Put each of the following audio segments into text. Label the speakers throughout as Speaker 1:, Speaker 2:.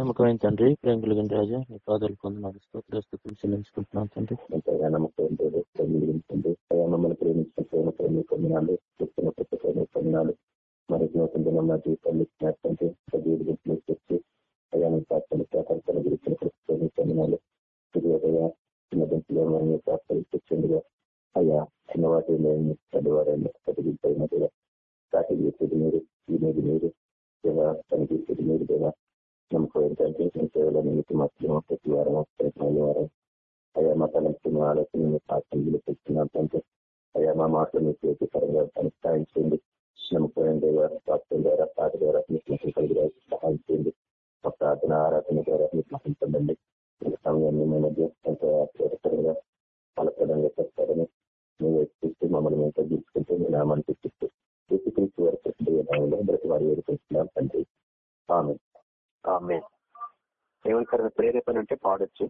Speaker 1: నమ్మకమైన తండ్రి ప్రేమ కలిగిన రాజా నీ పాదాలు పొందిన స్తోత్రస్తుతులు చెల్లించుకుంటున్నాం తండ్రి.
Speaker 2: ఎంతగా మమ్మల్ని ప్రేమించిన ప్రేమ ప్రేమ పొందినాలు చెప్తున్న కొత్త ప్రేమ పొందినాలు మరి నూతన దినం నా జీవితాన్ని ఇచ్చినటువంటి గురించి తెచ్చి అయ్యా మీ ప్రార్థన ప్రార్థన గురించిన ప్రేమ పొందినాలు చిన్న గుంపులో మేము ప్రార్థన తెచ్చిందిగా అయ్యా లేని వాటి చదివారండి చదివిపోయినట్టుగా కాటి చేసేది మీరు వినేది మీరు. దేవా పనిచేసేది మీరు దేవా. నమ్మకం ఏంటంటే నేను సేవల నిమిత్తం మాత్రం ప్రతి వారం ప్రతి వారం అయ్యా మా తలంపుతున్న ఆలోచన సాక్షులు తెచ్చుకున్నారంటే అయ్యా మా మాటలు మీకు ఉపయోగకరంగా సహాయం చేయండి నమ్మకం దేవ ప్రాప్తం ద్వారా పాట ద్వారా మీకు కలిగి మా ప్రార్థన ఆరాధన ద్వారా మీకు మహించండి సమయాన్ని మేము మధ్య ఆశ్చర్యకరంగా ఫలప్రదంగా చెప్తారని మేము ఎక్కిస్తూ మమ్మల్ని మేము తగ్గించుకుంటూ మీ నామాన్ని తెచ్చిస్తూ ఎత్తుకృష్టి వరకు ప్రతి వేడుకుంటున్నాం తండ్రి ఆమె
Speaker 3: ఆమె ఏమైనా ప్రేరేపణ అంటే పాడొచ్చు.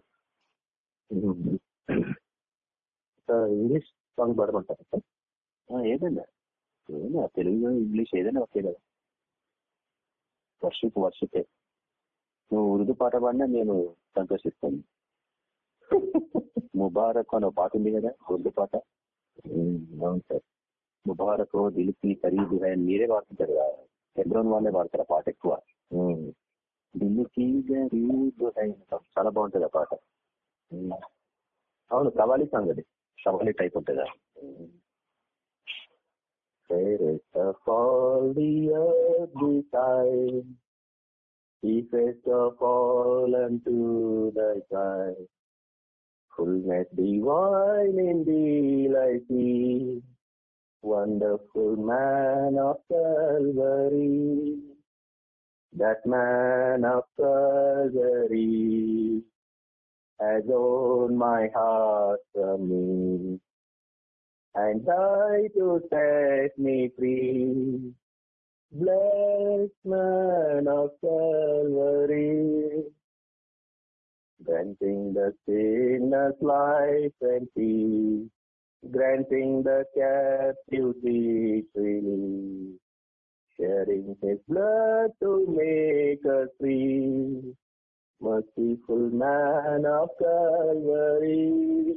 Speaker 2: ఇంగ్లీష్ సాంగ్ పాడమంటారు సార్?
Speaker 3: ఏదైనా. ఏదైనా తెలుగు ఇంగ్లీష్ ఏదైనా ఓకే కదా. వర్షిప్ వర్షిపే. నువ్వు ఉర్దూ పాట పాడినా నేను సంతోషిస్తాను. ముబారక్ అని ఒక పాట ఉంది కదా ఉర్దూ పాట.
Speaker 2: అవును సార్.
Speaker 3: ముబారక్ దిల్కి ఖరీదు మీరే పాడుతుంటారు కదా. హెబ్రోన్ వాళ్ళే పాడతారు ఆ పాట ఎక్కువ. చాలా బాగుంటుంది ఆ పాట అవును కవాలి సాంగ్ అది షవాలి టైప్ ఉంటుందా
Speaker 2: Fairest of all the earth beside, chiefest of all unto thy side. Fullness divine in thee like thee, wonderful man of Calvary. That man of Calvary has owned my heart from me and died to set me free. Blessed man of Calvary, granting the sinner's life and peace, granting the captive freely, sharing his blood to make us free. Merciful man of Calvary,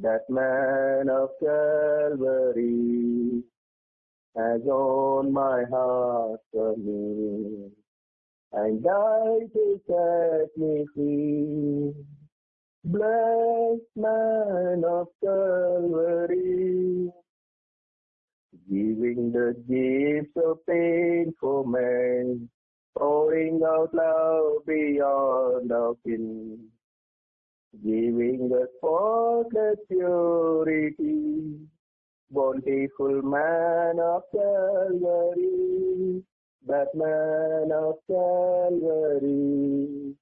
Speaker 2: that man of Calvary has owned my heart from me and died to set me free. Blessed man of Calvary, giving the gifts of man, pouring out love beyond our kin giving us spotless purity. Bountiful man of Calvary, that man of Calvary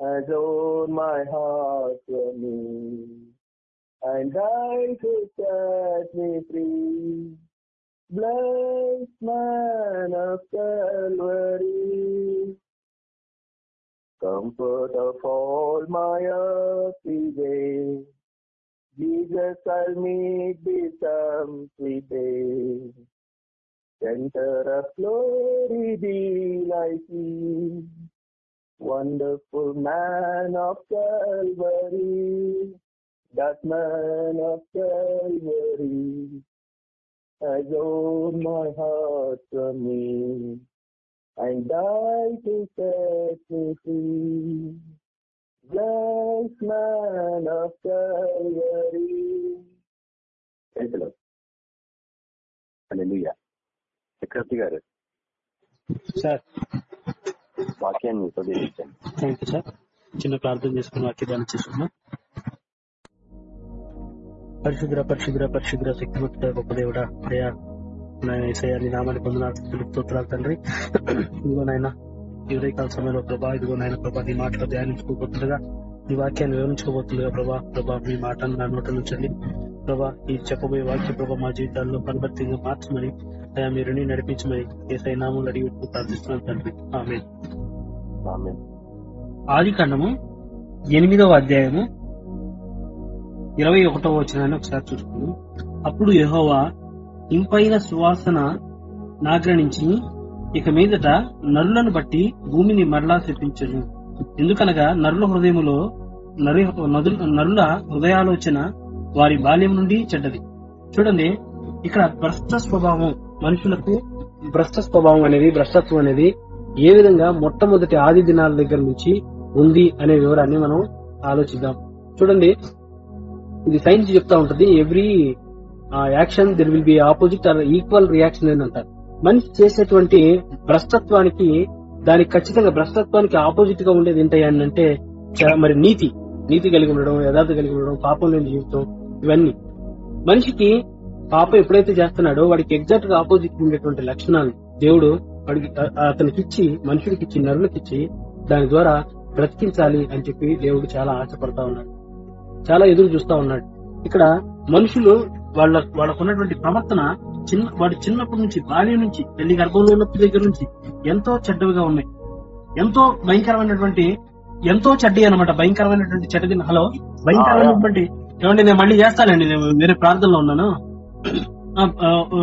Speaker 2: has owned my heart from me and died to set me free. Blessed man of Calvary, comfort of all my earthly days. Jesus, I'll meet thee some sweet day. Center of glory, me. Wonderful man of Calvary, that man of Calvary owned my heart from me and died to set me free. Blessed man of Calvary.
Speaker 3: Chakravarthi garu
Speaker 1: sir
Speaker 3: వాక్యాన్ని ఉపదేశించండి
Speaker 1: thank you sir చిన్న ప్రార్థన చేసుకుని వాక్యాన్ని చేసుకున్నాం పరిశుద్ర పరిశుద్ర పరిశుద్ర శక్తివంతుడ గొప్ప దేవుడా అయ్యా. నా ఏసయ్య నీ నామాన్ని పొందిన స్తోత్రాలు తండ్రి. ఇదిగో నాయన ఈ ఉదయకాల సమయంలో ప్రభా ఇదిగో నాయన ప్రభా నీ మాటలు ధ్యానించుకోబోతుండగా నీ వాక్యాన్ని వివరించుకోబోతుండగా ప్రభా ప్రభా మీ మాటను నా నోట నుంచండి ప్రభా ఈ చెప్పబోయే వాక్య ప్రభా మా జీవితాల్లో పరివర్తిగా మార్చమని అయా మీరు నడిపించమని ఏసై నామం అడిగి ప్రార్థిస్తున్నాను తండ్రి. ఆమె. ఆది కాండము ఎనిమిదవ అధ్యాయము ఇరవై ఒకటవ వచనాన్ని ఒకసారి చూసుకుందాం. అప్పుడు యహోవా ఇంపైన సువాసన నాగ్రహించి ఇక మీదట నరులను బట్టి భూమిని మరలా శపించను. ఎందుకనగా నరుల హృదయములో నరు నరుల హృదయాలోచన వారి బాల్యం నుండి చెడ్డది. చూడండి ఇక్కడ భ్రష్ట స్వభావం మనుషులకు భ్రష్ట స్వభావం అనేది భ్రష్టత్వం అనేది ఏ విధంగా మొట్టమొదటి ఆది దినాల దగ్గర నుంచి ఉంది అనే వివరాన్ని మనం ఆలోచిద్దాం. చూడండి ఇది సైన్స్ చెప్తా ఉంటది every action there will be opposite or equal reaction అని అంటారు. మనిషి చేసేటువంటి భ్రష్టత్వానికి దానికి ఖచ్చితంగా భ్రష్టత్వానికి ఆపోజిట్గా ఉండేది ఏంటయ్యా అంటే మరి నీతి. నీతి కలిగి ఉండడం యథార్థ కలిగి ఉండడం పాపం లేని జీవితం ఇవన్నీ. మనిషికి పాపం ఎప్పుడైతే చేస్తున్నాడో వాడికి ఎగ్జాక్ట్గా ఆపోజిట్ ఉండేటువంటి లక్షణాలు. దేవుడు వాడికి అతనికి ఇచ్చి మనుషుడికి ఇచ్చి నరులకు ఇచ్చి దాని ద్వారా బ్రతికించాలి అని చెప్పి దేవుడు చాలా ఆశపడతా ఉన్నాడు. చాలా ఎదురు చూస్తా ఉన్నాడు. ఇక్కడ మనుషులు వాళ్ళ వాళ్ళకు ఉన్నటువంటి ప్రవర్తన చిన్న వాడు చిన్నప్పటి నుంచి బాల్యం నుంచి పెళ్ళి గర్భంలో ఉన్నప్పటి దగ్గర నుంచి ఎంతో చెడ్డవిగా ఉన్నాయి. ఎంతో భయంకరమైనటువంటి ఎంతో చెడ్డి అనమాట భయంకరమైనటువంటి చెడ్డది. హలో? భయంకరమైనటువంటి ఏమండి నేను మళ్ళీ చేస్తానండి నేను వేరే ప్రార్థనలో ఉన్నాను. ఆ,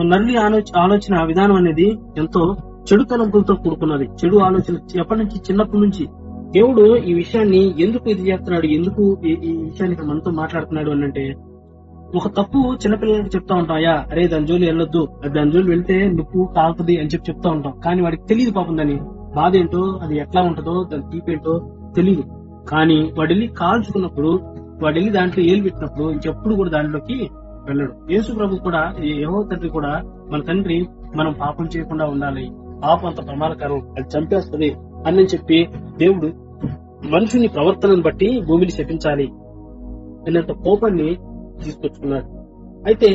Speaker 1: నరుని ఆలోచన విధానం అనేది ఎంతో చెడుతలంపులతో కూడుకున్నది. చెడు ఆలోచన ఎప్పటి నుంచి? చిన్నప్పటి నుంచి దేవుడు ఈ విషయాన్ని ఎందుకు ఇది చేస్తున్నాడు? ఎందుకు ఈ విషయాన్ని మనతో మాట్లాడుతున్నాడు అని అంటే ఒక తప్పు చిన్నపిల్లలకి చెప్తా ఉంటాం అయ్యా అరే దాని జోలి వెళ్ళొద్దు. అది దాని జోలి వెళ్తే నిప్పు కాలుతుంది అని చెప్పి చెప్తా ఉంటాం. కానీ వాడికి తెలియదు పాపం దాని బాధ ఏంటో అది ఎట్లా ఉంటుందో దాని తీపేంటో తెలియదు కానీ వాడు వెళ్ళి కాల్చుకున్నప్పుడు వాడు వెళ్ళి దాంట్లో ఏలు పెట్టినప్పుడు ఇంకెప్పుడు కూడా దాంట్లోకి వెళ్ళడు. యేసు ప్రభు కూడా ఏవో తండ్రి కూడా మన తండ్రి మనం పాపం చేయకుండా ఉండాలి. పాపం అంత ప్రమాదకరం. అది చంపేస్తుంది. అని చెప్పి దేవుడు మనుషుని ప్రవర్తనను బట్టి భూమిని శపించాలి అనేంత కోపాన్ని తీసుకొచ్చుకున్నాడు. అయితే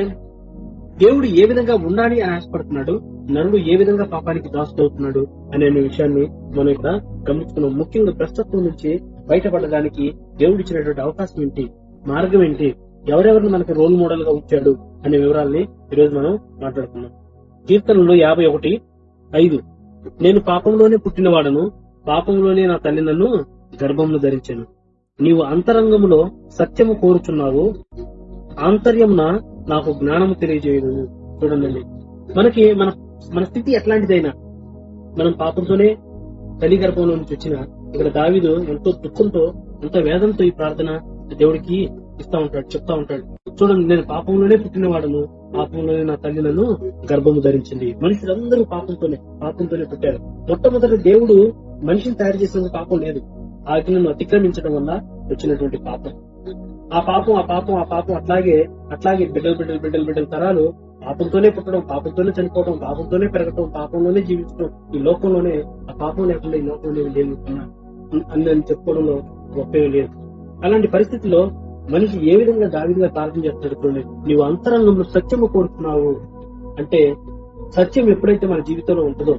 Speaker 1: దేవుడు ఏ విధంగా ఉండాలి అని ఆశపడుతున్నాడు? నరుడు ఏ విధంగా పాపానికి దాసుడవుతున్నాడు అనే విషయాన్ని మనం ఇక్కడ గమనించుకున్నాం. ముఖ్యంగా ప్రస్తుతం నుంచి బయటపడడానికి దేవుడు ఇచ్చినటువంటి అవకాశం ఏంటి? మార్గం ఏంటి? ఎవరెవరిని మనకి రోల్ మోడల్గా ఉంచాడు అనే వివరాల్ని ఈరోజు మనం మాట్లాడుకున్నాం కీర్తనలు యాభై ఒకటి ఐదు. నేను పాపంలోనే పుట్టినవాడను పాపంలోనే నా తల్లి నన్ను గర్భంలో ధరించాను. నీవు అంతరంగములో సత్యము కోరుచున్నావు ఆంతర్యమున నాకు జ్ఞానము తెలియజేయదు చూడండి. మనకి మన మన స్థితి ఎట్లాంటిదైనా మనం పాపంతోనే తల్లి గర్భంలో నుంచి వచ్చిన ఇక్కడ దావిదు ఎంతో దుఃఖంతో ఎంతో వేదంతో ఈ ప్రార్థన దేవుడికి ఇస్తా ఉంటాడు చెప్తా ఉంటాడు. చూడండి నేను పాపంలోనే పుట్టినవాడను పాపంలోనే నా తల్లి నన్ను గర్భము ధరించింది. మనుషులందరూ పాపంతోనే పాపంతోనే పుట్టారు. మొట్టమొదటి దేవుడు మనిషిని తయారు చేసిన పాపం లేదు. ఆజ్ఞను అతిక్రమించడం వల్ల వచ్చినటువంటి పాపం. ఆ పాపం ఆ పాపం ఆ పాపం అట్లాగే అట్లాగే బిడ్డలు బిడ్డలు బిడ్డలు బిడ్డల తరాలు పాపంతోనే పుట్టడం పాపంతోనే చనిపోవడం పాపంతోనే పెరగటం పాపంలోనే జీవించడం ఈ లోకంలోనే ఆ పాపం లేకుండా ఈ లోకంలో లేదు అని చెప్పుకోవడంలో గొప్పేం లేదు. అలాంటి పరిస్థితిలో మనిషి ఏ విధంగా దావిదిగా ప్రార్థన చేస్తాడు చూడండి. నీవు అంతరంగంలో సత్యము కోరుతున్నావు అంటే సత్యం ఎప్పుడైతే మన జీవితంలో ఉంటుందో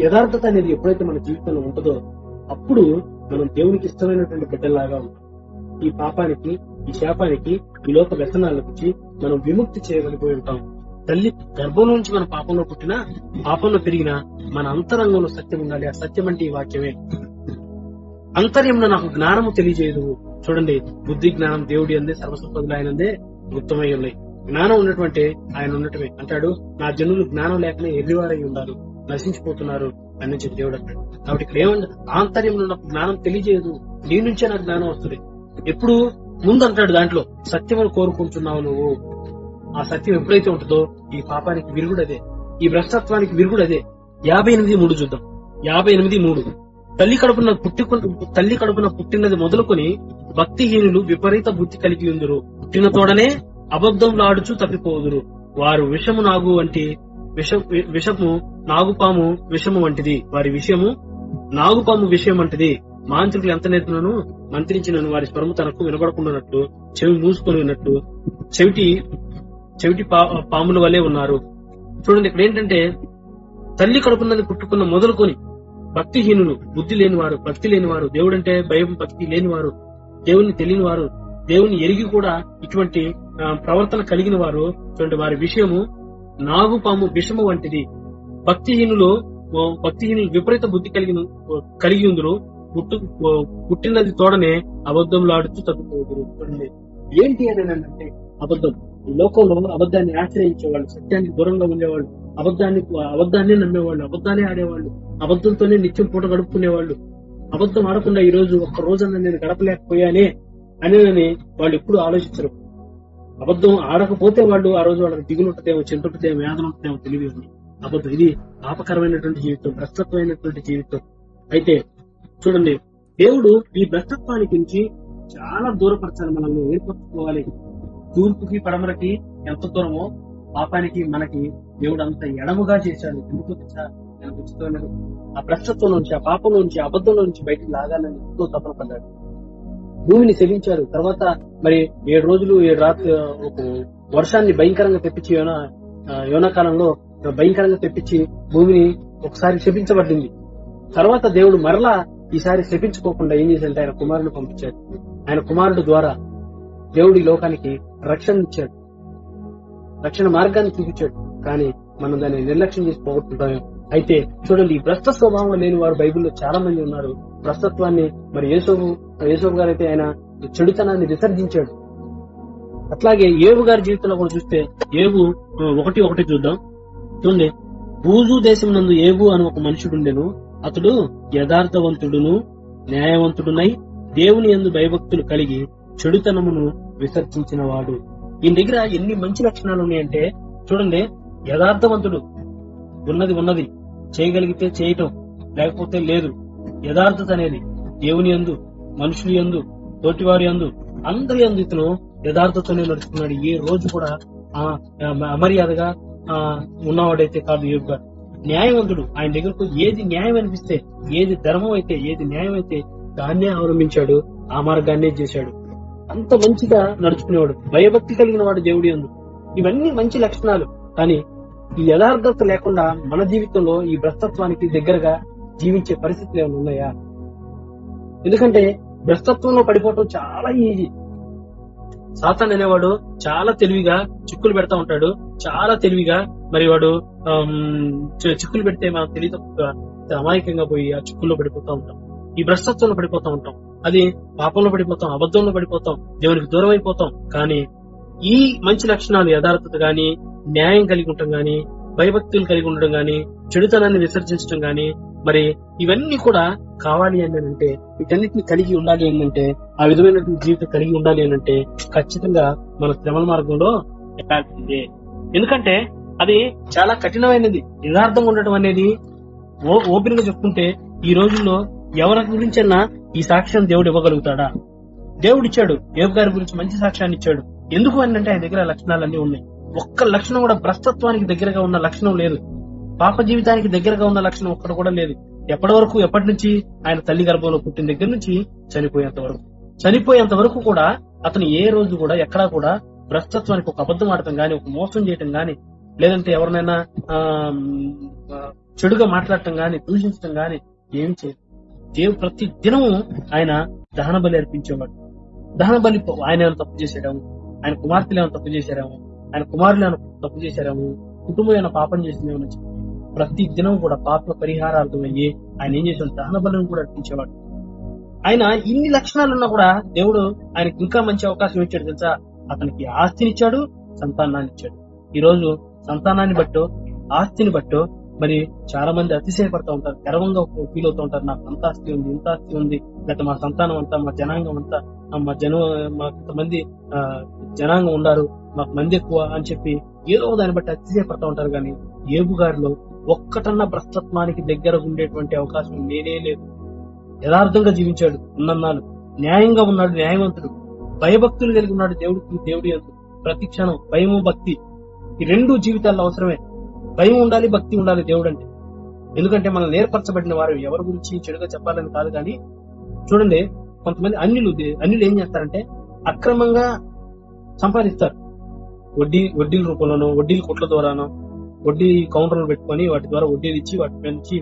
Speaker 1: యథార్థత అనేది ఎప్పుడైతే మన జీవితంలో ఉంటుందో అప్పుడు మనం దేవునికి ఇష్టమైనటువంటి బిడ్డలాగా ఉంటాం. ఈ పాపానికి ఈ శాపానికి ఈ లోక వ్యసనాల నుంచి మనం విముక్తి చేయగలిగిపోయి ఉంటాం. తల్లి గర్భం నుంచి మన పాపంలో పుట్టినా పాపంలో పెరిగినా మన అంతరంగంలో సత్యం ఉండాలి. ఆ సత్యం అంటే ఈ వాక్యమే. అంతర్యంలో నాకు జ్ఞానము తెలియజేయదు. చూడండి బుద్ధి జ్ఞానం దేవుడి అందే సర్వసంపదలు ఆయనందే గుప్తమై ఉన్నాయి. జ్ఞానం ఉన్నటువంటి ఆయన ఉండటమే అంటాడు నా జనులు జ్ఞానం లేకనే ఎర్రివారై ఉన్నారు నశించిపోతున్నారు అని చెప్పి దేవుడు అంటాడు. కాబట్టి ఇక్కడ ఏమన్నా ఆంతర్యంలో నాకు జ్ఞానం తెలియజేయదు. నీ నుంచే నాకు జ్ఞానం వస్తుంది. ఎప్పుడు ముందు అంటాడు దాంట్లో సత్యమును కోరుకుంటున్నావు నువ్వు. ఆ సత్యం ఎప్పుడైతే ఉంటుందో ఈ పాపానికి విరుగుడదే. ఈ భ్రష్టత్వానికి విరుగుడదే. యాభై ఎనిమిది మూడు చూద్దాం. యాభై ఎనిమిది మూడు. తల్లి కడుపున పుట్టి తల్లి కడుపున పుట్టినది మొదలుకొని భక్తిహీనులు విపరీత బుద్ధి కలిగి ఉందరు. పుట్టిన తోడనే అబద్ధంలాడుచు తప్పిపోదురు. వారు విషము నాగు వంటి విష విషము నాగుపాము విషము వంటిది. వారి విషయము నాగుపాము విషయం వంటిది. మాంత్రికులు ఎంత నేతనను మంత్రించినను. వారి స్వరము తనకు వినబడకుండానట్లు చెవి మూసుకొని ఉన్నట్టు చెవిటి చెవిటి పాముల వలె ఉన్నారు. చూడండి ఇక్కడ ఏంటంటే తల్లి కడుపున్నది పుట్టుకున్న మొదలుకొని భక్తిహీనులు బుద్ధి లేనివారు భక్తి లేనివారు దేవుడంటే భయం భక్తి లేనివారు దేవుని తెలియని వారు దేవుని ఎరిగి కూడా ఇటువంటి ప్రవర్తన కలిగిన వారు చూడండి వారి విషయము నాగుపాము విషము వంటిది. భక్తిహీనులు భక్తిహీనులు విపరీత బుద్ధి కలిగిన కలిగి ఉందరు. పుట్టు పుట్టినది తోడనే అబద్ధంలాడుతూ తగ్గిపోదురు చూడండి ఏంటి అని అంటే అబద్ధం. లోకంలో అబద్ధాన్ని ఆశ్రయించేవాళ్ళు సత్యానికి దూరంగా ఉండేవాళ్ళు అబద్ధాన్ని అబద్ధాన్ని నమ్మేవాళ్ళు అబద్ధాలే ఆడేవాళ్ళు అబద్ధంతోనే నిత్యం పూట గడుపుకునేవాళ్ళు. అబద్ధం ఆడకుండా ఈ రోజు ఒక్క రోజన్నా నేను గడపలేకపోయానే అనేదని వాళ్ళు ఎప్పుడు ఆలోచించరు. అబద్ధం ఆడకపోతే వాళ్ళు ఆ రోజు వాళ్ళకి దిగులు ఉంటుందేమో చింత ఉంటుందేమో వేదన ఉంటుందేమో తెలియదు. అబద్ధం ఇది పాపకరమైనటువంటి జీవితం భ్రష్టత్వమైనటువంటి జీవితం. అయితే చూడండి దేవుడు ఈ భ్రష్టత్వానికి గురించి చాలా దూరపరచాలి మనల్ని ఏర్పరచుకోవాలి. తూర్పుకి పడమరకి ఎంత దూరమో పాపానికి మనకి దేవుడు అంత ఎడముగా చేశాడు. ఎందుకు తెలుసా? ఆ భ్రష్టత్వం నుంచి ఆ పాపం నుంచి ఆ అబద్ధం నుంచి బయటికి లాగాలని ఎంతో తపన పడ్డాడు. భూమిని శపించారు తర్వాత మరి ఏడు రోజులు ఏడు రాత్రి ఒక వర్షాన్ని భయంకరంగా తెప్పించి యోన యోనా కాలంలో భయంకరంగా తెప్పించి భూమిని ఒకసారి శపించబడింది. తర్వాత దేవుడు మరలా ఈసారి శపించుకోకుండా ఏం చేశాడంటే ఆయన కుమారుడు పంపించాడు. ఆయన కుమారుడు ద్వారా దేవుడి లోకానికి రక్షణ ఇచ్చాడు. రక్షణ మార్గాన్ని చూపించాడు. కానీ మనం దాన్ని నిర్లక్ష్యం చేసి పోగొట్టుకుంటాం అయితే చూడండి ఈ భ్రష్ట స్వభావం లేని వారు బైబిల్లో చాలా మంది ఉన్నారు. భ్రష్టత్వాన్ని మరి యేసోబు యేసోబు గారు అయితే ఆయన చెడుతనాన్ని విసర్జించాడు. అట్లాగే ఏవు గారి జీవితంలో కూడా చూస్తే ఏవు ఒకటి ఒకటి చూద్దాం. చూడండి బూజు దేశం నందు ఏవు అని ఒక మనుషుడుండెను అతడు యథార్థవంతుడును న్యాయవంతుడునై దేవుని యందు భయభక్తులు కలిగి చెడుతనమును విసర్జించిన వాడు ఈయన దగ్గర ఎన్ని మంచి లక్షణాలు ఉన్నాయంటే చూడండి యథార్థవంతుడు. ఉన్నది ఉన్నది. చేయగలిగితే చేయటం లేకపోతే లేదు. యథార్థత అనేది దేవుని యందు మనుషులు యందు తోటివారి యందు అందరి యందు ఇతను యథార్థతోనే నడుచుకున్నాడు ఏ రోజు కూడా ఆ అమర్యాదగా ఆ ఉన్నవాడైతే కాదు యోగు న్యాయవంతుడు. ఆయన దగ్గరకు ఏది న్యాయం అనిపిస్తే ఏది ధర్మం అయితే ఏది న్యాయం అయితే దాన్నే అవలంబించాడు ఆ మార్గాన్నే చేశాడు. అంత మంచిగా నడుచుకునేవాడు. భయభక్తి కలిగిన వాడు దేవుడి యందు ఇవన్నీ మంచి లక్షణాలు. కానీ ఈ యథార్థత లేకుండా మన జీవితంలో ఈ భ్రస్తత్వానికి దగ్గరగా జీవించే పరిస్థితులు ఏమైనా ఉన్నాయా? ఎందుకంటే భ్రస్తత్వంలో పడిపోవటం చాలా ఈజీ. సాతాన్ అనేవాడు చాలా తెలివిగా చిక్కులు పెడతా ఉంటాడు. చాలా తెలివిగా మరి వాడు చిక్కులు పెడితే మనం తెలియదు అమాయకంగా పోయి ఆ చిక్కుల్లో పడిపోతా ఉంటాం. ఈ భ్రష్టత్వంలో పడిపోతా ఉంటాం. అది పాపంలో పడిపోతాం అబద్ధంలో పడిపోతాం దేవునికి దూరం అయిపోతాం. కానీ ఈ మంచి లక్షణాలు యథార్థత గాని న్యాయం కలిగి ఉండటం గాని భయభక్తులు కలిగి ఉండడం గాని చెడుతనాన్ని విసర్జించడం గాని మరి ఇవన్నీ కూడా కావాలి అని అంటే వీటన్నిటిని కలిగి ఉండాలి ఏంటంటే అంటే ఆ విధమైనటువంటి జీవితం కలిగి ఉండాలి అంటే ఖచ్చితంగా మన శ్రమల మార్గంలో ఎక్కాల్సిందే ఎందుకంటే అది చాలా కఠినమైనది. యథార్థం ఉండటం అనేది ఓ- ఓపెన్గా చెప్పుకుంటే ఈ రోజుల్లో ఎవరి గురించన్నా ఈ సాక్ష్యం దేవుడు ఇవ్వగలుగుతాడా? దేవుడు ఇచ్చాడు దేవు గారి గురించి మంచి సాక్ష్యాన్ని ఇచ్చాడు ఎందుకు అని అంటే ఆయన దగ్గర లక్షణాలన్నీ ఉన్నాయి. ఒక్క లక్షణం కూడా భ్రస్తత్వానికి దగ్గరగా ఉన్న లక్షణం లేదు. పాప జీవితానికి దగ్గరగా ఉన్న లక్షణం ఒక్కటి కూడా లేదు. ఎప్పటి వరకు ఎప్పటి నుంచి ఆయన తల్లి గర్భంలో పుట్టిన దగ్గర నుంచి చనిపోయేంత వరకు. చనిపోయేంత వరకు కూడా అతను ఏ రోజు కూడా ఎక్కడా కూడా భ్రష్టత్వానికి ఒక అబద్ధం ఆడటం గాని ఒక మోసం చేయటం గాని లేదంటే ఎవరినైనా ఆ, చెడుగా మాట్లాడటం గాని దూషించడం గాని ఏం చేయదు. దేవుడు ప్రతి దినము ఆయన దహన బలి అర్పించేవాడు. దహన బలి ఆయన ఏమైనా తప్పు చేసేయడము ఆయన కుమార్తెలు ఏమైనా తప్పు చేశారేమో? ఆయన కుమారులు ఏమైనా తప్పు చేశారేమో? కుటుంబం ఏమైనా పాపం చేసిందేమో అని ప్రతి దినం కూడా పాప పరిహారార్థం అయ్యి ఆయన ఏం చేసాడు దహన బలిని కూడా అర్పించేవాడు. ఆయన ఇన్ని లక్షణాలు ఉన్నా కూడా దేవుడు ఆయనకి ఇంకా మంచి అవకాశం ఇచ్చాడు తెలుసా? అతనికి ఆస్తినిచ్చాడు సంతానాన్ని ఇచ్చాడు ఈ రోజు సంతానాన్ని బట్టో ఆస్తిని బట్టో మరి చాలా మంది అతిశయపడతా ఉంటారు. గర్వంగా ఫీల్ అవుతూ ఉంటారు. నాకు అంత ఆస్తి ఉంది ఇంత ఆస్తి ఉంది. లేకపోతే మా సంతానం అంతా మా జనాంగం అంతా మా జన మా కొంతమంది ఆ, జనాంగం ఉన్నారు. మాకు మంది ఎక్కువ అని చెప్పి ఏదో దాన్ని బట్టి అతిశయపడతా ఉంటారు కానీ ఏబు గారిలో ఒక్కటన్నా భ్రష్టత్వానికి దగ్గర ఉండేటువంటి అవకాశం నేనే లేదు. యథార్థంగా జీవించాడు. ఉన్నన్నాళ్ళు. న్యాయంగా ఉన్నాడు న్యాయవంతుడు. భయభక్తులు కలిగి ఉన్నాడు దేవుడికి దేవుడి యందు ప్రతి క్షణం భయము భక్తి ఈ రెండు జీవితాల్లో అవసరమే. భయం ఉండాలి భక్తి ఉండాలి దేవుడు అంటే ఎందుకంటే మనం నేర్పరచబడిన వారు ఎవరి గురించి చెడుగా చెప్పాలని కాదు కానీ చూడండి కొంతమంది అన్యులు అన్యులు ఏం చేస్తారంటే అక్రమంగా సంపాదిస్తారు. వడ్డీ వడ్డీల రూపంలోనో వడ్డీల కొట్ల ద్వారానో వడ్డీ కౌంటర్లు పెట్టుకొని వాటి ద్వారా వడ్డీలు ఇచ్చి వాటి నుంచి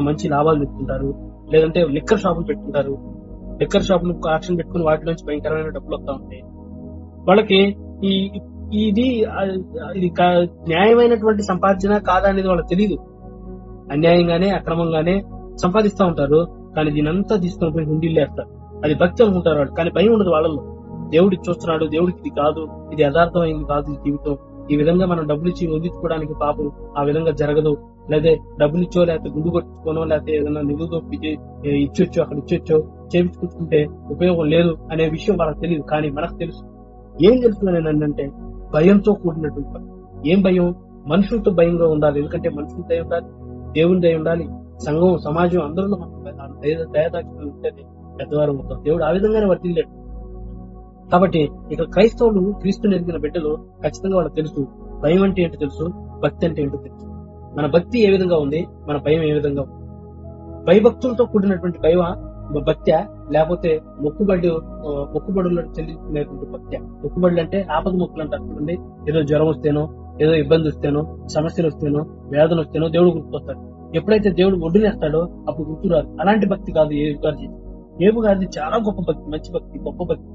Speaker 1: మంచి లాభాలు పెట్టుకుంటారు లేదంటే లిక్కర్ షాపులు పెట్టుకుంటారు. లిక్కర్ షాపులు ఆక్షన్ పెట్టుకుని వాటి నుంచి భయంకరమైన డబ్బులు వస్తూ ఉంటాయి. వాళ్ళకి ఈ ఇది ఇది న్యాయమైనటువంటి సంపాదన కాదా అనేది వాళ్ళకి తెలియదు అన్యాయంగానే అక్రమంగానే సంపాదిస్తా ఉంటారు. కానీ దీనంతా తీసుకొని పోయి హుండీలేస్తారు అది భక్తి అనుకుంటారు వాళ్ళు. కానీ భయం ఉండదు వాళ్ళలో దేవుడికి చూస్తున్నాడు దేవుడికి ఇది కాదు ఇది యథార్థమైంది కాదు ఈ జీవితం. ఈ విధంగా మనం డబ్బులు ఇచ్చి వదిలించుకోవడానికి పాపం ఆ విధంగా జరగదు. లేదా డబ్బులు ఇచ్చో లేకపోతే గుండు కొట్టుకోనో లేకపోతే ఏదైనా నిలువు ఇచ్చొచ్చో అక్కడ ఇచ్చొచ్చో చేపించుకుంటుంటే ఉపయోగం లేదు అనే విషయం వాళ్ళకి తెలియదు కానీ మనకు తెలుసు. ఏం తెలుస్తుంది అంటే భయంతో కూడినటువంటి భయం. ఏం భయం? మనుషులతో భయంగా ఉండాలి. ఎందుకంటే మనుషుల దయ ఉండాలి దేవుని దయ ఉండాలి సంఘం సమాజం అందరూ మనకు ఉంటేనే పెద్దవారు అవుతాం దేవుడు ఆ విధంగానే వర్తిల్లాడు. కాబట్టి ఇక క్రైస్తవులు క్రీస్తుని ఎదిగిన బిడ్డలు ఖచ్చితంగా వాళ్ళకి తెలుసు భయం అంటే ఏంటో తెలుసు భక్తి అంటే ఏంటో తెలుసు. మన భక్తి ఏ విధంగా ఉంది? మన భయం ఏ విధంగా ఉంది? భయభక్తులతో కూడినటువంటి భయ భక్త్య? లేకపోతే మొక్కుబడి మొక్కుబడులు చెల్లించుకునేటువంటి భక్త్య మొక్కుబడులు అంటే ఆపద మొక్కులు అంటారు చూడండి. ఏదో జ్వరం వస్తేనో ఏదో ఇబ్బంది వస్తేనో సమస్యలు వస్తేనో వేదన వస్తేనో దేవుడు గుర్తుకొస్తాడు. ఎప్పుడైతే దేవుడు ఒడ్డునేస్తాడో అప్పుడు గుర్తురాదు. అలాంటి భక్తి కాదు ఏబు గారి ఏబు గారిది చాలా గొప్ప భక్తి మంచి భక్తి గొప్ప భక్తి.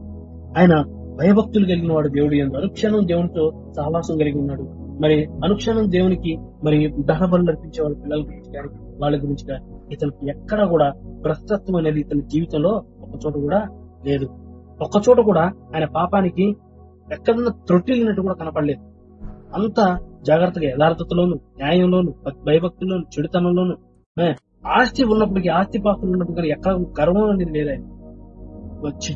Speaker 1: ఆయన భయభక్తులు కలిగిన వాడు దేవుడు ఎందు అనుక్షణం దేవునితో సహవాసం కలిగి ఉన్నాడు. మరి అనుక్షణం దేవునికి మరి దహన బలు అర్పించే వాళ్ళ పిల్లల గురించి కానీ వాళ్ళ గురించి కానీ ఇతనికి ఎక్కడ కూడా భ్రష్టత్వం అనేది ఇతని జీవితంలో ఒక చోట కూడా లేదు. ఒక్క చోట కూడా ఆయన పాపానికి ఎక్కడన్నా త్రొట్టిల్లినట్టు కూడా కనపడలేదు. అంత జాగ్రత్తగా యథార్థతలోను న్యాయంలోను భక్- భయభక్తుల్లోను చెడుతనంలోను ఆస్తి ఉన్నప్పటికీ ఆస్తి పాస్తులు ఉన్నప్పటికీ ఎక్కడ గర్వం అనేది లేదు ఆయన.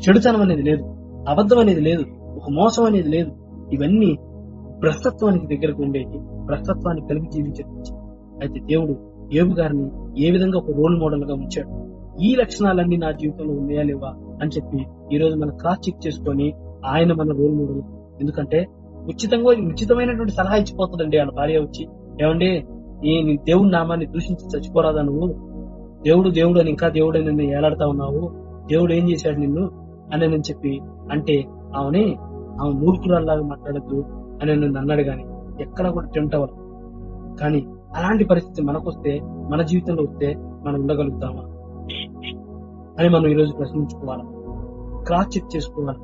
Speaker 1: చెడుతనం అనేది లేదు. అబద్ధం అనేది లేదు. ఒక మోసం అనేది లేదు. ఇవన్నీ భ్రష్టత్వానికి దగ్గరకు ఉండేది భ్రష్టత్వాన్ని కలిగి జీవించే అయితే దేవుడు ఏబు గారిని ఏ విధంగా ఒక రోల్ మోడల్గా ఉంచాడు? ఈ లక్షణాలన్నీ నా జీవితంలో ఉన్నాయా లేవా అని చెప్పి ఈ రోజు మనం క్రాస్ చెక్ చేసుకొని ఆయన మన రోల్ మోడల్ ఎందుకంటే ఉచితంగా ఉచితమైనటువంటి సలహా ఇచ్చిపోతుందండి వాళ్ళ భార్య వచ్చి. ఏమండి నేను నీ దేవుడి నామాన్ని దూషించి చచ్చిపోరాదా నువ్వు? దేవుడు దేవుడు అని ఇంకా దేవుడు అని నిన్ను ఏలాడుతా ఉన్నావు. దేవుడు ఏం చేశాడు నిన్ను? అని నేను చెప్పి అంటే ఆమెని ఆమె మూర్ఖురాల్లాగా మాట్లాడద్దు అని నన్ను అన్నాడు గాని ఎక్కడ కూడా టెంప్ట్ అవ్వరు కానీ అలాంటి పరిస్థితి మనకొస్తే మన జీవితంలో వస్తే మనం ఉండగలుగుతామా? అని మనం ఈ రోజు ప్రశ్నించుకోవాలి. క్రాస్ చెక్ చేసుకోవాలి.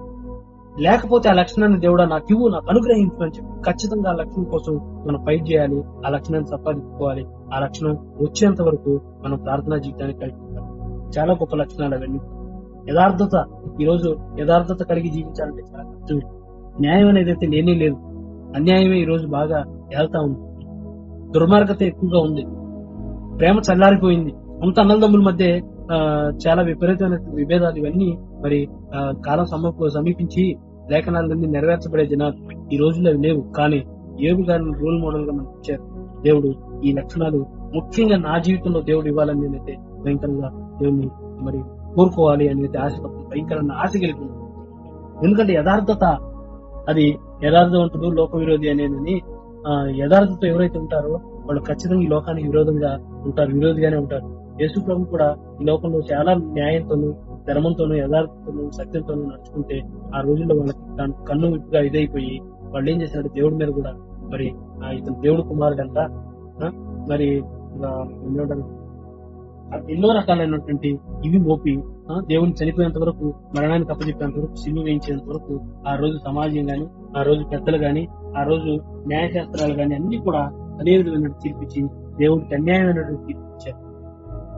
Speaker 1: లేకపోతే ఆ లక్షణాన్ని దేవుడా నాకు ఇవ్వు నాకు అనుగ్రహించు అని చెప్పి ఖచ్చితంగా ఆ లక్షణం కోసం మనం ఫైట్ చేయాలి ఆ లక్షణాన్ని సంపాదించుకోవాలి ఆ లక్షణం వచ్చేంత వరకు మనం ప్రార్థనా జీవితాన్ని కలిగి చాలా గొప్ప లక్షణాలు అవన్నీ యథార్థత ఈ రోజు యథార్థత కలిగి జీవించాలంటే చాలా కష్టం. న్యాయం అనేది అయితే లేనే లేదు. అన్యాయమే ఈ రోజు బాగా వెళ్తా ఉంది. దుర్మార్గత ఎక్కువగా ఉంది. ప్రేమ చల్లారిపోయింది. అంత అన్నదమ్ముల మధ్య ఆ, చాలా విపరీతమైన విభేదాలు ఇవన్నీ మరి ఆ, కాలం సమీప సమీపించి లేఖనాలన్నీ నెరవేర్చబడే జనాలు ఈ రోజుల్లో అవి లేవు. కానీ ఏబు గారిని రోల్ మోడల్గా మనకి ఇచ్చారు. దేవుడు ఈ లక్షణాలు ముఖ్యంగా నా జీవితంలో దేవుడు ఇవ్వాలని నేనైతే భయంకరంగా దేవుడిని మరి కోరుకోవాలి అనేది ఆశ భయంకరమైన ఆశ కలిగి ఎందుకంటే యథార్థత అది యథార్థవంతుడు లోక విరోధి అనేది యథార్థతో ఎవరైతే ఉంటారో వాళ్ళు ఖచ్చితంగా ఈ లోకానికి విరోధంగా ఉంటారు విరోధిగానే ఉంటారు. యేసు ప్రభు కూడా ఈ లోకంలో చాలా న్యాయంతోనూ ధర్మంతోనూ యథార్థతోనూ సత్యంతోనూ నడుచుకుంటే ఆ రోజుల్లో వాళ్ళకి కన్ను విప్పుగా ఇదైపోయి వాళ్ళు ఏం చేశారు? దేవుడి మీద కూడా మరి ఆ, ఇతను దేవుడు కుమారుడంట. ఆ, మరి ఆ, ఏమంటారు? ఎన్నో రకాలైనటువంటి ఇవి మోపి ఆ, దేవుని చనిపోయేంత వరకు మరణానికి అప్పచెప్పేంత వరకు సిలువ వేయించేంత వరకు ఆ రోజు సమాజం గాని ఆ రోజు పెద్దలు గాని ఆ రోజు న్యాయశాస్త్రాలు గాని అన్ని కూడా అదే విధమైన తీర్పిచ్చి దేవుడికి అన్యాయమైనటువంటి తీర్పిచ్చారు.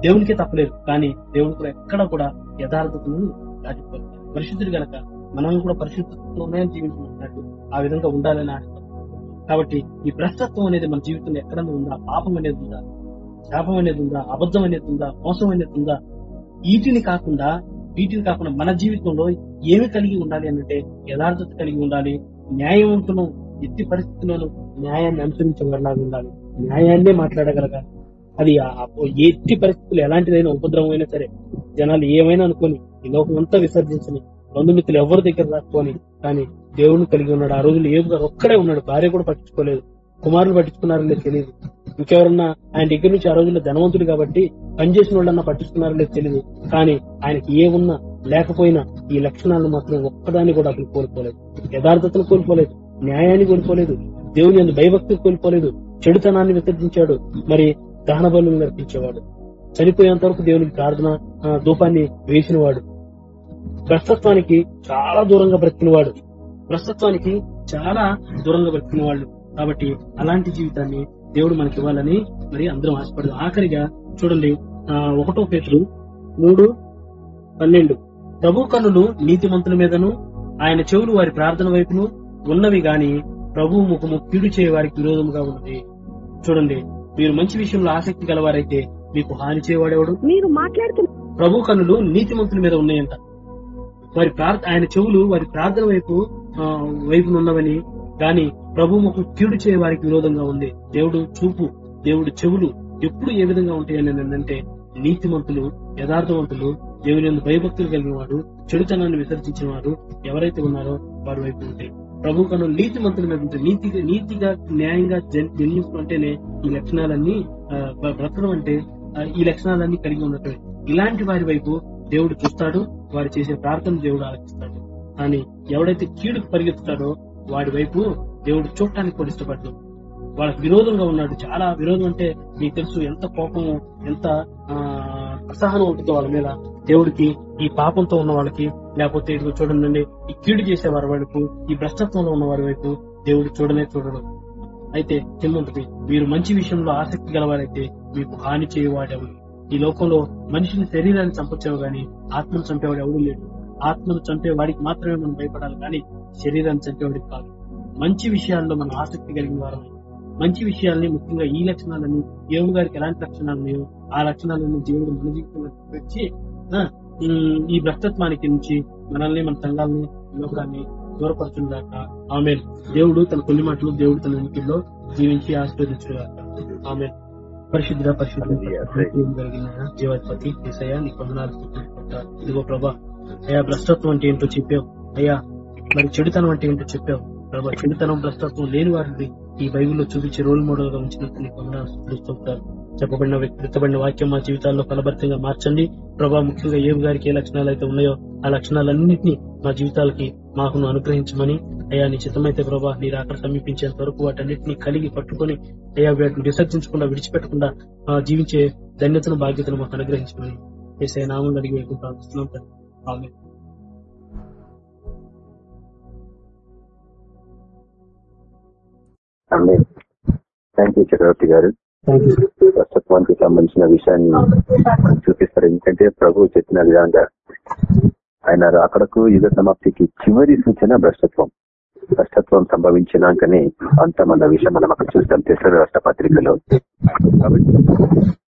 Speaker 1: దేవునికే తప్పలేదు కానీ దేవుడు కూడా ఎక్కడ కూడా యథార్థతను దాటిపోలేదు. పరిశుద్ధుడు గనక మనం కూడా పరిశుద్ధంలోనే జీవించినట్టు ఆ విధంగా ఉండాలని ఆశ కాబట్టి ఈ భ్రష్టత్వం అనేది మన జీవితంలో ఎక్కడన్నా ఉందా? పాపం అనేది ఉందా? శాపం అనేది ఉందా అబద్ధం అనేది ఉందా మోసం అనేది ఉందా వీటిని కాకుండా వీటిని కాకుండా మన జీవితంలో ఏమి కలిగి ఉండాలి అంటే యథార్థత కలిగి ఉండాలి న్యాయవంతులు ఎత్తి పరిస్థితుల్లోనూ న్యాయాన్ని అనుసరించగలలాగా ఉండాలి. న్యాయాన్నే మాట్లాడగలగాలి. అది ఎత్తి ఎట్టి పరిస్థితులు ఎలాంటిదైనా ఉపద్రవం అయినా సరే జనాలు ఏమైనా అనుకొని ఈ లోకం అంతా విసర్జించని బంధుమిత్రులు ఎవరి దగ్గర రాసుకొని కానీ దేవుడిని కలిగి ఉన్నాడు. ఆ రోజులు ఏబు ఒక్కడే ఉన్నాడు. భార్య కూడా పట్టించుకోలేదు. కుమారులు పట్టించుకున్నారో లేదు తెలియదు ఇంకెవరన్నా ఆయన దగ్గర నుంచి ఆ రోజుల్లో ధనవంతుడు కాబట్టి పనిచేసిన వాళ్ళన్నా పట్టించుకున్నారో లేదు తెలియదు కానీ ఆయనకి ఏ ఉన్నా లేకపోయినా ఈ లక్షణాలను మాత్రం ఒక్కదాన్ని కూడా అతను కోల్పోలేదు. యథార్థతను కోల్పోలేదు న్యాయాన్ని కోల్పోలేదు దేవుని అందు భయభక్తిని కోల్పోలేదు చెడుతనాన్ని విసర్జించాడు మరి దహన బలు నడిపించేవాడు చనిపోయేంత వరకు దేవునికి ప్రార్థన దూపాన్ని ధూపాన్ని వేసినవాడు. ప్రస్తత్వానికి చాలా దూరంగా బ్రతికినవాడు. ప్రస్తత్వానికి చాలా దూరంగా బ్రతికినవాళ్ళు. కాబట్టి అలాంటి జీవితాన్ని దేవుడు మనకి ఇవ్వాలని మరి అందరం ఆశపడదు. ఆఖరిగా చూడండి ఒకటో పేతులు మూడు పన్నెండు. ప్రభు కన్నులు నీతిమంతుల మీదను ఆయన చెవులు వారి ప్రార్థన వైపును ఉన్నవి గాని ప్రభు ముఖము కీడు చేయ వారికి విరోధముగా ఉన్నది. చూడండి మీరు మంచి విషయంలో ఆసక్తి గలవారైతే మీకు హాని చేయవాడేవాడు
Speaker 4: మీరు మాట్లాడుతున్న
Speaker 1: ప్రభు కన్నులు నీతిమంతుల మీద ఉన్నాయంట. వారి ప్రార్థ ఆయన చెవులు వారి ప్రార్థన వైపు ఆ, వైపున ఉన్నవని గాని ప్రభు ముఖం కీడు చేయ వారికి విరోధంగా ఉంది. దేవుడు చూపు దేవుడు చెవులు ఎప్పుడు ఏ విధంగా ఉంటాయని ఏంటంటే నీతిమంతులు యథార్థవంతులు దేవుని భయభక్తులు కలిగిన వాడు చెడుతనాన్ని విసర్జించిన వారు ఎవరైతే ఉన్నారో వారి వైపు ఉంటాయి ప్రభు కను నీతిమంతుల మీద ఉంటాయి నీతిగా నీతిగా న్యాయంగా జన్- ఈ లక్షణాలన్నీ ఆ, బ్రతకడం అంటే ఈ లక్షణాలన్నీ కలిగి ఉన్నట్టు. ఇలాంటి వారి వైపు దేవుడు చూస్తాడు వారు చేసే ప్రార్థన దేవుడు ఆలోచిస్తాడు కానీ ఎవడైతే కీడుకు పరిగెత్తుతాడో వాడి వైపు దేవుడు చూడటానికి కూడా వాళ్ళకి విరోధంగా ఉన్నాడు. చాలా విరోధం అంటే మీకు తెలుసు ఎంత కోపం ఎంత ఆ, అసహనం ఉంటుందో వాళ్ళ మీద. దేవుడికి ఈ పాపంతో ఉన్న వాళ్ళకి లేకపోతే ఇదిగో చూడండి ఈ కీడు చేసే వారి వైపు ఈ భ్రష్టత్వంలో ఉన్న వారి వైపు దేవుడు చూడనే చూడడు. అయితే కిందంటది మీరు మంచి విషయంలో ఆసక్తి గలవారైతే మీకు హాని చేయవాడెవడు? ఈ లోకంలో మనిషిని శరీరాన్ని చంపొచ్చావు గాని ఆత్మను చంపేవాడు ఎవడూ లేడు. ఆత్మను చంపే వాడికి మాత్రమే మనం భయపడాలి కానీ శరీరాన్ని చంపేవాడికి కాదు. మంచి విషయాల్లో మనం ఆసక్తి కలిగిన వారం మంచి విషయాల్ని ముఖ్యంగా ఈ లక్షణాలని దేవుడు గారికి ఎలాంటి లక్షణాలు ఉన్నాయో ఆ లక్షణాలను దేవుడు మన జీవితంలో వచ్చి ఈ భ్రష్టత్వానికి నుంచి మనల్ని మన సంఘాలని లోకాన్ని దూరపరచుగాక ఆమె దేవుడు తన కొన్ని మాటలు దేవుడు తన వెనుకల్లో జీవించి ఆశీర్వదించుగాక ఆమె పరిశుద్ధ పరిశుద్ధ కలిగిన జీవాధిపతి ఏసయ్య నీ కొందనాలు స్తుతించుకుంటా. ఇదిగో ప్రభా అయ్యా భ్రష్టత్వం అంటే ఏంటో చెప్పావు. అయ్యా మరి చెడుతనం అంటే ఏంటో చెప్పావు. ప్రభా చిన్నతనం భ్రష్టత్వం లేని వారిని ఈ బైబిల్లో చూపించి రోల్ మోడల్గా ఉంచినందుకు నీ చెప్పబడిన వ్యక్తిబడిన వాక్యం మా జీవితాల్లో ఫలభరితంగా మార్చండి. ప్రభా ముఖ్యంగా ఏవి గారికి ఏ లక్షణాలు అయితే ఉన్నాయో ఆ లక్షణాలన్నింటినీ మా జీవితాలకి మాకు అనుగ్రహించమని. అయ్యా నీ చిత్తమైతే ప్రభా మీరు అక్కడ సమీపించేంత వరకు వాటన్నిటిని కలిగి పట్టుకొని అయ్యా వాటిని విసర్జించకుండా విడిచిపెట్టకుండా ఆ, జీవించే ధన్యతను బాధ్యతను మాకు అనుగ్రహించమని. ఏసే నామం అడిగి వేడుకుంటూ ప్రార్థిస్తున్నాం
Speaker 3: థ్యాంక్ యూ చక్రవర్తి గారు. ప్రస్తుత్వానికి సంబంధించిన విషయాన్ని చూపిస్తారు. ఎందుకంటే ప్రభు చెప్పిన విధంగా ఆయన రాకడకు యుగ సమాప్తికి చివరి సూచన భ్రష్టత్వం. భ్రష్టత్వం సంభవించినాకనే అంతమన్న విషయం మనం అక్కడ చూస్తాం. తెసర రాష్ట్ర పత్రికలో. కాబట్టి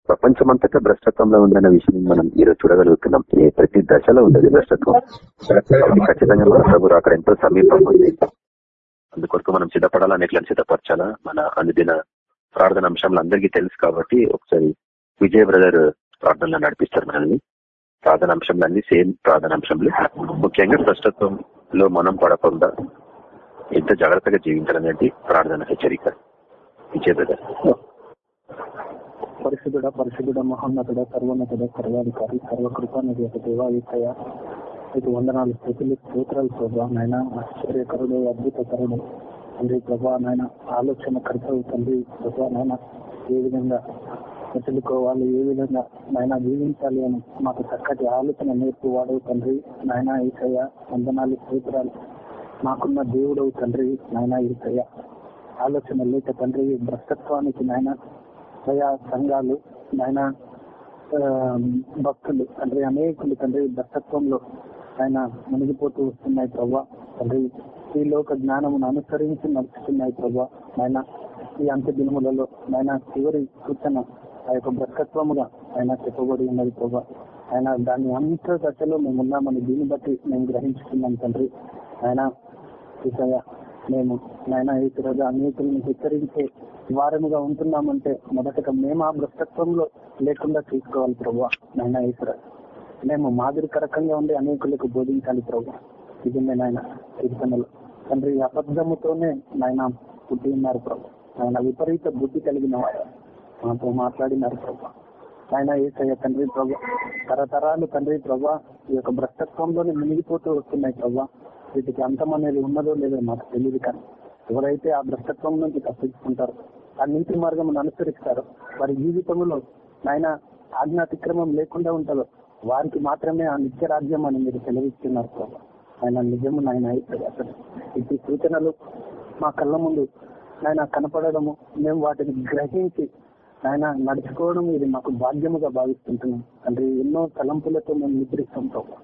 Speaker 3: ప్రపంచమంతటా భ్రష్టత్వంలో ఉందన్న విషయం మనం ఈరోజు చూడగలుగుతున్నాం. ఏ ప్రతి దశలో ఉండదు భ్రష్టత్వం. ఖచ్చితంగా మన ప్రభు అక్కడ ఎంతో సమీపం ఉంది. అందుకొరకు మనం సిద్ధపడాలా ఎట్లా సిద్ధపరచాలా? మన అనుదిన ప్రార్థన అంశాలు అందరికీ తెలుసు కాబట్టి ఒకసారి విజయ్ బ్రదర్ ప్రార్థనలు నడిపిస్తారు మనల్ని. ప్రార్థన అంశంలో అన్ని సేమ్ ప్రార్థన అంశంలు ముఖ్యంగా ప్రస్తుతంలో మనం పడకుండా ఎంత జాగ్రత్తగా జీవించాలనేది ప్రార్థన హెచ్చరిక. విజయ్ బ్రదర్.
Speaker 5: పరిశుద్ధుడ పరిశుద్ధుడ మహోన్నతుడ సర్వోన్నతుడ సర్వాధికారి సర్వకృపానిధి ఒక దేవాదితయ మీకు వందనాలు స్థితులు స్తోత్రాలు ప్రభా నాయన. ఆశ్చర్యకరుడు అద్భుతకరుడు. తండ్రి ప్రభా నాయన ఆలోచన కర్తవు తండ్రి ప్రభా నాయన. ఏ విధంగా మెచ్చుకోవాలి ఏ విధంగా నాయన జీవించాలి అని మాకు చక్కటి ఆలోచన నేర్పు వాడవు తండ్రి నాయన ఈసయ్య వందనాలు సూత్రాలు మాకున్న దేవుడవు తండ్రి నాయన ఈసయ్య ఆలోచన లేక తండ్రి భ్రష్టత్వానికి నాయన సయా సంఘాలు నాయన భక్తులు తండ్రి అనేకులు తండ్రి దత్తత్వంలో ఆయన మునిగిపోతూ వస్తున్నాయి ప్రభా తండ్రి ఈ లోక జ్ఞానమును అనుసరించి నడుపుతున్నాయి ప్రభా ఆయన ఈ అంత్య దినములలో ఆయన చివరి సూచన ఆ యొక్క బ్రతకత్వముగా ఆయన చెప్పబడి ఉన్నది ప్రభా ఆయన దాన్ని అంత దశలో మేము ఉన్నామని దీన్ని బట్టి మేము గ్రహించుకున్నాం తండ్రి. ఆయన ఈసయ మేము నాయన ఈ రోజు అనేకులను హెచ్చరించే వారముగా ఉంటున్నామంటే మొదటగా మేము ఆ భ్రష్టత్వంలో లేకుండా చూసుకోవాలి ప్రభు నాయన ఈశ్వర మేము మాదిరికరకంగా ఉండి అనేకులకు బోధించాలి ప్రభు. ఇది నాయన కీర్తనలు. తండ్రి అబద్ధముతోనే నాయన పుట్టి ఉన్నారు ప్రభు. ఆయన విపరీత బుద్ధి కలిగిన వారు. మాతో మాట్లాడినారు ప్రభు. ఆయన ఏసయ్య తండ్రి ప్రభు తరతరాలు తండ్రి ప్రభా ఈ యొక్క భ్రష్టత్వంలోనే మునిగిపోతూ వస్తున్నాయి ప్రభా. వీటికి అంతం అనేది ఉన్నదో లేదో మాకు తెలియదు కానీ ఎవరైతే ఆ భ్రష్టత్వం నుంచి తప్పించుకుంటారో ఆ నీతి మార్గం అనుసరిస్తారు వారి జీవితంలో ఆయన ఆజ్ఞాతిక్రమం లేకుండా ఉంటారు వారికి మాత్రమే ఆ నిత్య రాజ్యం అని మీరు సెలవిస్తున్నారు ప్రభు ఆయన నిజము నాయన అవుతుంది అసలు ఇటు సూచనలు మా కళ్ళ ముందు ఆయన కనపడడము మేము వాటిని గ్రహించి ఆయన నడుచుకోవడం ఇది మాకు భాగ్యముగా భావిస్తుంటున్నాం. అంటే ఎన్నో తలంపులతో మేము నిద్రిస్తాం ప్రభు.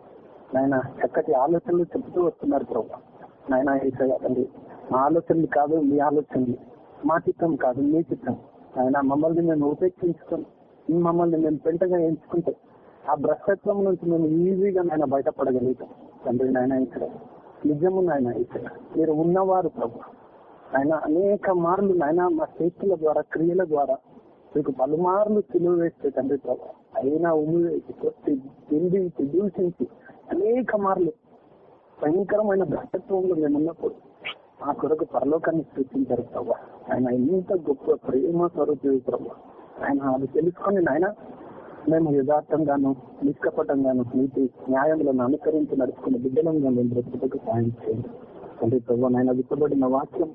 Speaker 5: నాయన చక్కటి ఆలోచనలు చెబుతూ వస్తున్నారు ప్రభు. నాయన తండ్రి మా ఆలోచనలు కాదు మీ ఆలోచనలు. మా చిత్తం కాదు మీ చిత్తం. ఆయన మమ్మల్ని మేము ఉపేక్షించుకొని మమ్మల్ని మేము పెంటగా ఎంచుకుంటే ఆ భ్రష్టత్వం నుంచి మేము ఈజీగా నాయన బయటపడగలుగుతాం. తండ్రి నాయన ఇక్కడ నిజము నాయన ఇక్కడ. మీరు ఉన్నవారు ప్రభు. ఆయన అనేక మార్లు నాయన మా చేతుల ద్వారా క్రియల ద్వారా మీకు పలుమార్లు సిలువ వేస్తే తండ్రి ప్రభు. అయినా ఉమ్మి వేసి కొట్టి దిండించి దూషించి అనేక మార్లు భయంకరమైన భ్రష్టత్వంలో మేము ఉన్నప్పుడు ఆ కొరకు పరలోకాన్ని సృష్టించారు ప్రభు. ఆయన ఎంత గొప్ప ప్రేమ స్వరూపి ప్రభు. ఆయన అది తెలుసుకొని నాయన మేము యథార్థంగాను నిష్కపటంగాను నీతి న్యాయములను అనుసరించి నడుచుకున్న బిడ్డలంగా మేము బ్రతుకుటకు సాయం చేయండి. తండ్రి ప్రభు నాయన విప్పబడిన వాక్యం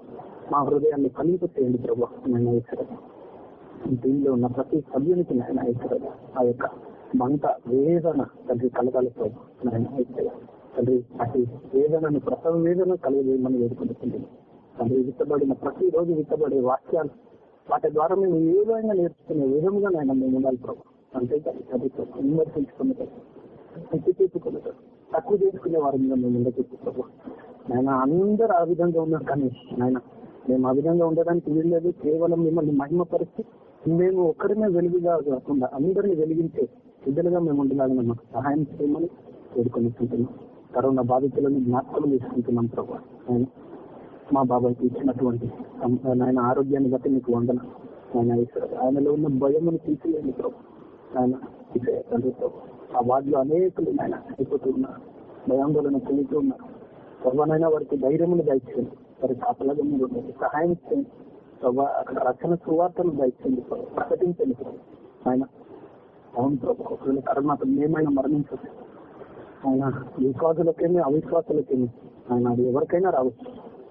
Speaker 5: మా హృదయాన్ని కలింప చేయండి ప్రభు నేను దీనిలో ఉన్న ప్రతి సభ్యునికి నాయన ఇచ్చారు ఆ యొక్క మంట వేదన తండ్రి కలగాలి ప్రభు నాయన ఈశ్వర తండ్రి అటు వేదనను ప్రసవ వేదన కలగజేయమని వేడుకుంటుంది తండ్రి విత్తబడిన ప్రతిరోజు విత్తబడే వాక్యాలు వాటి ద్వారా మేము ఏ విధంగా నేర్చుకునే విధంగా నేను మేము ఉండాలి ప్రభు. అంటే చదువుతాం విమర్శించుకున్నట్టు ఎత్తి తీసుకున్నట్టు తక్కువ చేసుకునే వారి మీద మేము ముందుకు ప్రభు. నాయన అందరూ ఆ విధంగా ఉన్నారు కానీ ఆయన మేము ఆ విధంగా ఉండడానికి వీల్లేదు కేవలం మిమ్మల్ని మహిమపరిచి మేము ఒక్కరినే వెలుగుగా కాకుండా అందరిని వెలిగించే బిడ్డలుగా మేము ఉండేలాగా మాకు సహాయం చేయమని కోరుకొనిస్తుంటున్నాం కరోనా బాధితులను జ్ఞాపకం తీసుకుంటున్నాం ప్రభు. ఆయన మా బాబాయ్కి ఇచ్చినటువంటి ఆయన ఆరోగ్యాన్ని బట్టి మీకు వందన. ఆయన ఆయనలో ఉన్న భయమును తీసివేయండి ప్రభు. ఆయన తండ్రితో ఆ వార్డులో అనేకులు ఆయన అయిపోతూ ఉన్నారు భయాందోళన చెందుతూ ఉన్నారు. ప్రభానైనా వారికి ధైర్యమును దయచేయండి వారి కాపలాగా మీరు సహాయం చేయండి. ప్రభా అక్కడ రక్షణ సువార్తలు దయచేయండి ప్రకటించండి. ఆయన అవును ప్రభు ఒకవేళ కరోనాతో మేమైనా మరణించదు ఆయన విశ్వాసులకేమి అవిశ్వాసులకేమి ఆయన అది ఎవరికైనా రావచ్చు.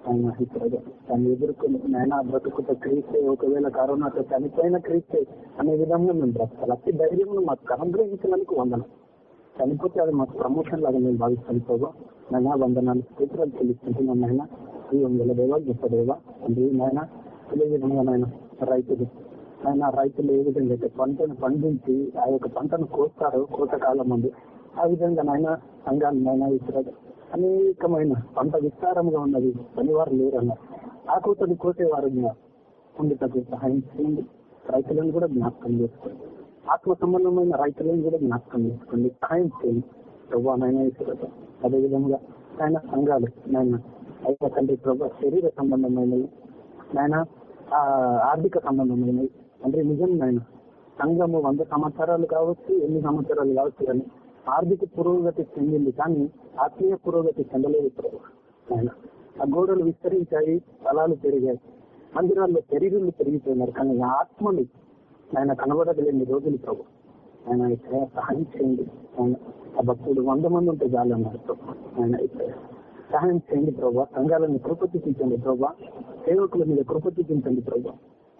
Speaker 5: ఆయన ఇక్కడ దాన్ని ఎదుర్కొని నాయన బ్రతుకుతో క్రీస్తే ఒకవేళ కరోనాతో చనిపోయిన క్రీస్తే అనే విధంగా మేము బ్రతకాలి. అతి ధైర్యం మాకు అనుగ్రహించినందుకు వందనం. చనిపోతే అది మాకు ప్రమోషన్ లాగా మేము భావిస్తాం పోగా నాయన వందనాలు. స్తోత్రాలు చెల్లిస్తుంటున్నాం నాయన. ఈ వందల దేవ గొప్ప దేవ అంటే నాయన. ఇదే విధంగా నాయన రైతులు. ఆయన రైతులు ఏ విధంగా అయితే పంటను పండించి ఆ యొక్క పంటను కోస్తారు కోతకాలం ఉంది. ఆ విధంగా నాయన సంఘాలు నాయన ఇతర అనేకమైన పంట విస్తారంగా ఉన్నది పనివారు లేరన్నారు ఆ కోతను కోసేవారు ఉండేటకు సహాయం చేయండి. రైతులను కూడా జ్ఞాపకం చేసుకోండి. ఆత్మ సంబంధమైన రైతులను కూడా జ్ఞాపకం చేసుకోండి. సహాయం చేయండి. ప్రభా నాయన ఈశ్వరుడు. అదేవిధంగా ఆయన సంఘాలు నాయన అయితే తండ్రి ప్రభా శరీర సంబంధమైనవి నాయన ఆర్థిక సంబంధమైనవి. అంటే నిజం నాయన సంఘము వంద సంవత్సరాలు కావచ్చు ఎన్ని సంవత్సరాలు కావచ్చు కానీ ఆర్థిక పురోగతి చెందింది కానీ ఆత్మీయ పురోగతి చెందలేదు ప్రభు ఆయన. ఆ గోడలు విస్తరించాయి స్థలాలు పెరిగాయి. మందిరాల్లో శరీరాలు పెరిగిపోయినారు కానీ ఆత్మలు ఆయన కనబడగలేని రోజులు ప్రభు. ఆయన ఇక్కడ సహాయం చేయండి. ఆయన ఆ భక్తుడు వంద మంది ఉంటే చాలన్నారు ప్రభు. ఆయన ఇక్కడ సహాయం చేయండి ప్రభా. సంఘాలను కృప చూపించండి ప్రభా. సేవకుల మీద కృప చూపించండి ప్రభా.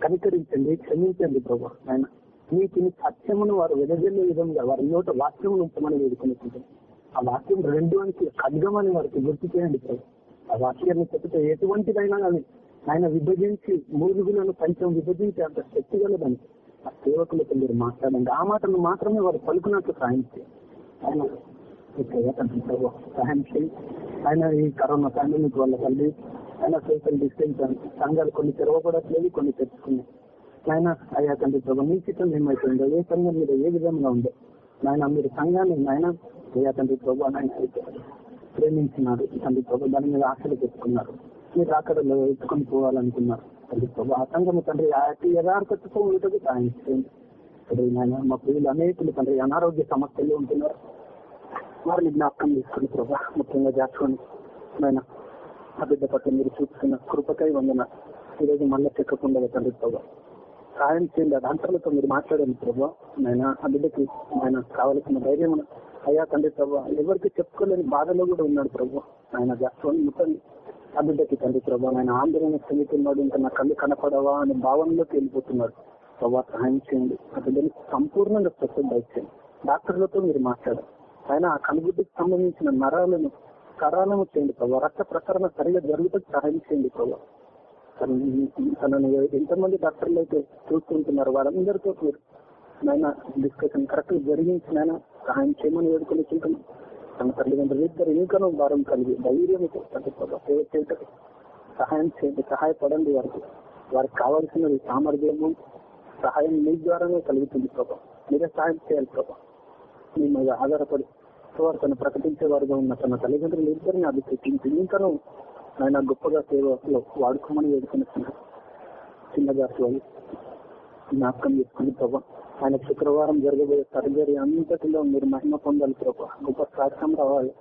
Speaker 5: కనికరించండి క్షమించండి ప్రభా. ఆయన నీకు సత్యమును వారు వెదజల్లే విధంగా వారి నోట వాక్యమును ఉంచమని వేడుకొనుకుంటాం ఆ వాక్యం రెండు అంచెల ఖడ్గమని వారికి గుర్తు చేయండి ఆ వాక్యాన్ని చెప్తే ఎటువంటిదైనా కానీ ఆయన విభజించి మూలుగులను పంచం విభజించి అంత శక్తి కలదని ఆ సేవకులతో మీరు మాట్లాడండి. ఆ మాటను మాత్రమే వారు పలుకున్నట్టు సాయం ఆయన సహాయం చేయి ఆయన ఈ కరోనా పాండమిక్ వల్ల తల్లి ఆయన సోషల్ డిస్టెన్స్ సంఘాలు కొన్ని తెరవబడట్లేదు కొన్ని తెచ్చుకున్నాయి ఆయన అయ్యా తండ్రి ప్రభు మీ చిత్రం ఏమైతుందో ఏ సంఘం మీద ఏ విధంగా ఉందో నాయన మీరు సంఘాన్ని నాయన అయ్యా తండ్రి ప్రభు నాయన ప్రేమించినారు. తండ్రి ప్రభు దాని మీద ఆశలు పెట్టుకున్నారు. మీరు అక్కడ ఎత్తుకొని పోవాలనుకున్నారు. తండ్రి ప్రభు ఆ సంఘము తండ్రి యథార్థతతో ఉంటుంది సాయం తండ్రి నాయన మా పిల్లలు అనేకులు తండ్రి అనారోగ్య సమస్యలు ఉంటున్నారు. వారిని జ్ఞాపకం తీసుకుని ప్రభా ముఖ్యంగా జాచుకొని నాయన ఆ బిడ్డ పట్ల మీరు చూపుతున్న కృపకై వందన. ఈరోజు మళ్ళీ చెక్కకుండా తండ్రి ప్రభావ సహాయం చేయండి అది అంతర్లతో మీరు మాట్లాడండి ప్రభు. నాయన ఆ బిడ్డకి ఆయన కావలసిన ధైర్యం అయ్యా తండ్రి ప్రభా ఎవరికి చెప్పుకోలేని బాధలో కూడా ఉన్నాడు ప్రభు. ఆయన జాచుకొని ముట్టండి ఆ బిడ్డకి తండ్రి ప్రభు ఆయన ఆందోళన చెందుతున్నాడు ఇంకా నా కళ్ళు కనపడవా అనే భావనలోకి వెళ్ళిపోతున్నాడు. ప్రభావ సహాయం చేయండి. ఆ బిడ్డని సంపూర్ణంగా స్వచ్ఛం దయచేయండి. డాక్టర్లతో మీరు మాట్లాడారు ఆయన ఆ కనుగుడ్డికి సంబంధించిన నరాలను కరాలను చేయండి ప్రభావ రక్త ప్రసరణ సరిగా జరుగుతుంది సహాయం చేయండి ప్రభావ తనను ఎంతమంది డాక్టర్లు అయితే చూసుకుంటున్నారు వాళ్ళందరితో మీరు నాయన డిస్కషన్ కరెక్ట్ జరిగించి నాయన సహాయం చేయమని వేడుకొని తన తల్లిదండ్రులు ఇద్దరు ఇంకనూ భారం కలిగి ధైర్యం సేవ సహాయం చేయండి సహాయపడండి వారికి. వారికి కావాల్సిన సామర్థ్యము సహాయం మీ ద్వారానే కలుగుతుంది ప్రభా. మీరే సహాయం చేయాలి ప్రభా. మీ మీద ఆధారపడి సువార్తను ప్రకటించే వారుగా ఉన్న తన తల్లిదండ్రులు ఇద్దరిని అభిషేకించి ఇంకనూ ఆయన గొప్పగా సేవలో వాడుకోమని వేడుకున్నారు చిన్నగా వాళ్ళు జ్ఞాపకం చేసుకుని ప్రభా ఆయన శుక్రవారం జరగబోయే సర్జరీ అంతటిలో మీరు మహిమ పొందాలి ప్రభా. గొప్ప సాక్ష్యం రావాలి.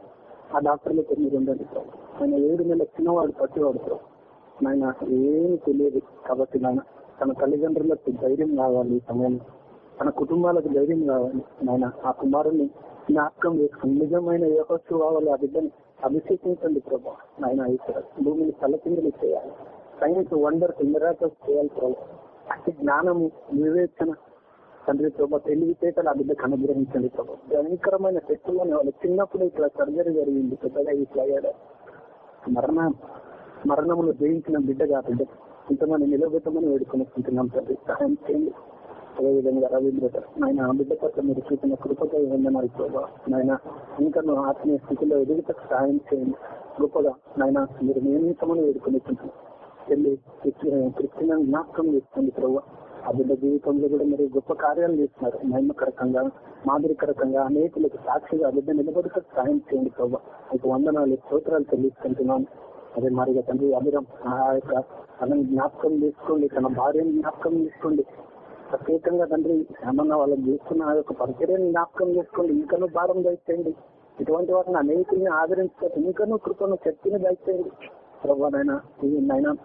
Speaker 5: ఆ డాక్టర్లతో మీరు ఉండండి ప్రభా. ఆయన ఏడు నెలల చిన్నవాడు పట్టివాడు ప్రభా. ఆయన ఏమి తెలియదు కాబట్టి నాయన తన తల్లిదండ్రులకు ధైర్యం కావాలి ఈ సమయంలో. తన కుటుంబాలకు ధైర్యం కావాలి నాయన. ఆ కుమారుని జ్ఞాపకం చేసుకుని నిజమైన యోగస్సు కావాలి ఆ బిడ్డని అభిషేకించండి ప్రభా నాయన ఇక్కడ భూమిని తలకిందులు చేయాలి. సైన్స్ వండర్ మిరాకల్స్ చేయాలి ప్రభా. అతి జ్ఞానము వివేచన. తండ్రి ప్రభా తెలివితేటలు ఆ బిడ్డకు అనుగ్రహించండి ప్రభా. భయంకరమైన శక్తులను వాళ్ళు చిన్నప్పుడు ఇట్లా సర్జరీ జరిగింది పెద్దగా ఇట్లా అయ్యాడు. మరణ మరణములు జయించిన బిడ్డగా ఆ బిడ్డ ఇంతమంది నిలబెట్టమని వేడుకొని తండ్రి. సహాయం చేయండి. అదేవిధంగా రవీంద్ర ఆయన బిడ్డ పట్ల మీరు చూపిన కృపగా వందనాలు ప్రభావ. నాయన ఇంకా నువ్వు ఆత్మీయ స్థితిలో ఎదుగుటకు సహాయం చేయండి. గొప్పగా నాయన మీరు నియమితమని వేడుకొనికుంటున్నాం వెళ్ళి క్రిస్టియన్ జ్ఞాపకం చేసుకోండి ప్రభావ. ఆ బిడ్డ జీవితంలో కూడా మీరు గొప్ప కార్యాలు చేస్తున్నారు. మహిమకరకంగా మాదిరికరకంగా అనేకులకు సాక్షిగా ఆ బిడ్డ నిలబడుటకు సాయం చేయండి ప్రభావ. మీకు వందనాలు స్తోత్రాలు చెల్లిస్తుంటున్నాను అదే మరిగా తండ్రి అభిరం ఆ యొక్క తనని జ్ఞాపకం చేసుకోండి తన భార్యను జ్ఞాపకం చేసుకోండి. ప్రత్యేకంగా తండ్రి ఏమన్నా వాళ్ళని చేస్తున్న ఆ యొక్క పరిచర్యను జ్ఞాపకం చేసుకోండి. ఇంకనూ భారం దయచేయండి. ఇటువంటి వాటిని అనేకుల్ని ఆదరించుకోవచ్చు ఇంకనూ కృపను శక్తిని దయచేయండి. ప్రభానైనా నైనా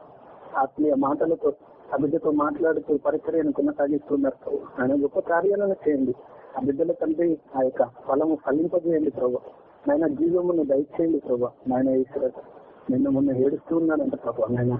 Speaker 5: ఆత్మీయ మాటలతో అభిడ్డతో మాట్లాడుతూ పరిచర్యను కొనసాగిస్తున్నారు ఆయన గొప్ప కార్యాలను చేయండి. ఆ బిడ్డల తండ్రి ఆ యొక్క ఫలము ఫలింపజేయండి ప్రభా. నాయన జీవమును దయచేయండి ప్రభా. నాయన ఈశ్వర నిన్న మొన్న ఏడుస్తూ ఉన్నాడంట ప్రభా. నాయన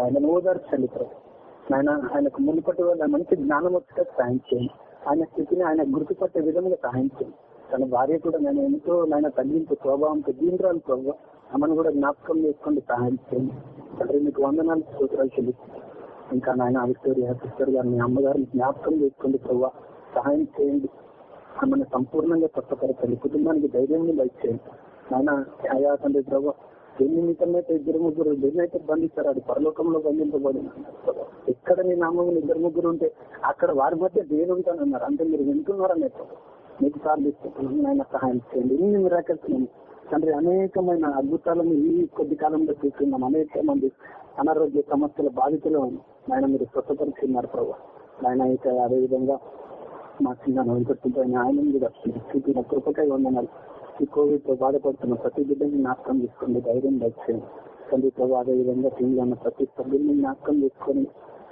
Speaker 5: ఆయన ఓదార్చండి ప్రభా. ఆయన ఆయనకు మునుపటి వల్ల మంచి జ్ఞానం వచ్చేట సాయం చేయండి ఆయన స్థితిని ఆయన గుర్తుపట్టే విధంగా సహాయం చేయండి తన భార్య కూడా నేను ఎంతో నాయన తగ్గింపు స్వభావంతో దీంద్రాలు ప్రభావ ఆమెను కూడా జ్ఞాపకం చేసుకోండి సహాయం చేయండి తండ్రి మీకు వందనాలు సూత్రాలు చెల్లిస్తాను ఇంకా నాయన విక్టోరియా సిస్టర్ గారిని అమ్మగారిని జ్ఞాపకం చేసుకోండి ప్రభావ సహాయం చేయండి. ఆమెను సంపూర్ణంగా స్వస్థపరచండి కుటుంబానికి ధైర్యం చేయండి నాయన అయా తండ్రి ప్రభావ నిమిత్తమైతే ఇద్దరు ముగ్గురు దేని అయితే బంధిస్తారు అది పరలోకంలో బంధింపబడింది. ఎక్కడ నీ నామం ఇద్దరు ముగ్గురు ఉంటే అక్కడ వారి మధ్య దేని ఉంటానన్నారు అంటే మీరు వింటున్నారనే మీకు ప్రార్థిస్తున్నాను ఆయన సహాయం చేయండి. ఇన్ని మిరాకల్స్ తండ్రి అనేకమైన అద్భుతాలను ఈ కొద్ది కాలంలో చూస్తున్నాం. అనేక మంది అనారోగ్య సమస్యల బాధితులు ఆయన మీరు స్వచ్ఛపరుచున్నారు ప్రభావ ఆయన అయితే అదే విధంగా మా చిన్న వెంకటుంపైన ఆయన కూడా చూపిన కృపకై వందనాలు. ఈ కోవిడ్తో బాధపడుతున్న ప్రతి బిడ్డని నాశనం చేసుకోండి ధైర్యం దయచేయండి తండ్రి ప్రభావ అదే విధంగా టీంలో ఉన్న ప్రతి సభ్యుల్ని నాశనం చేసుకొని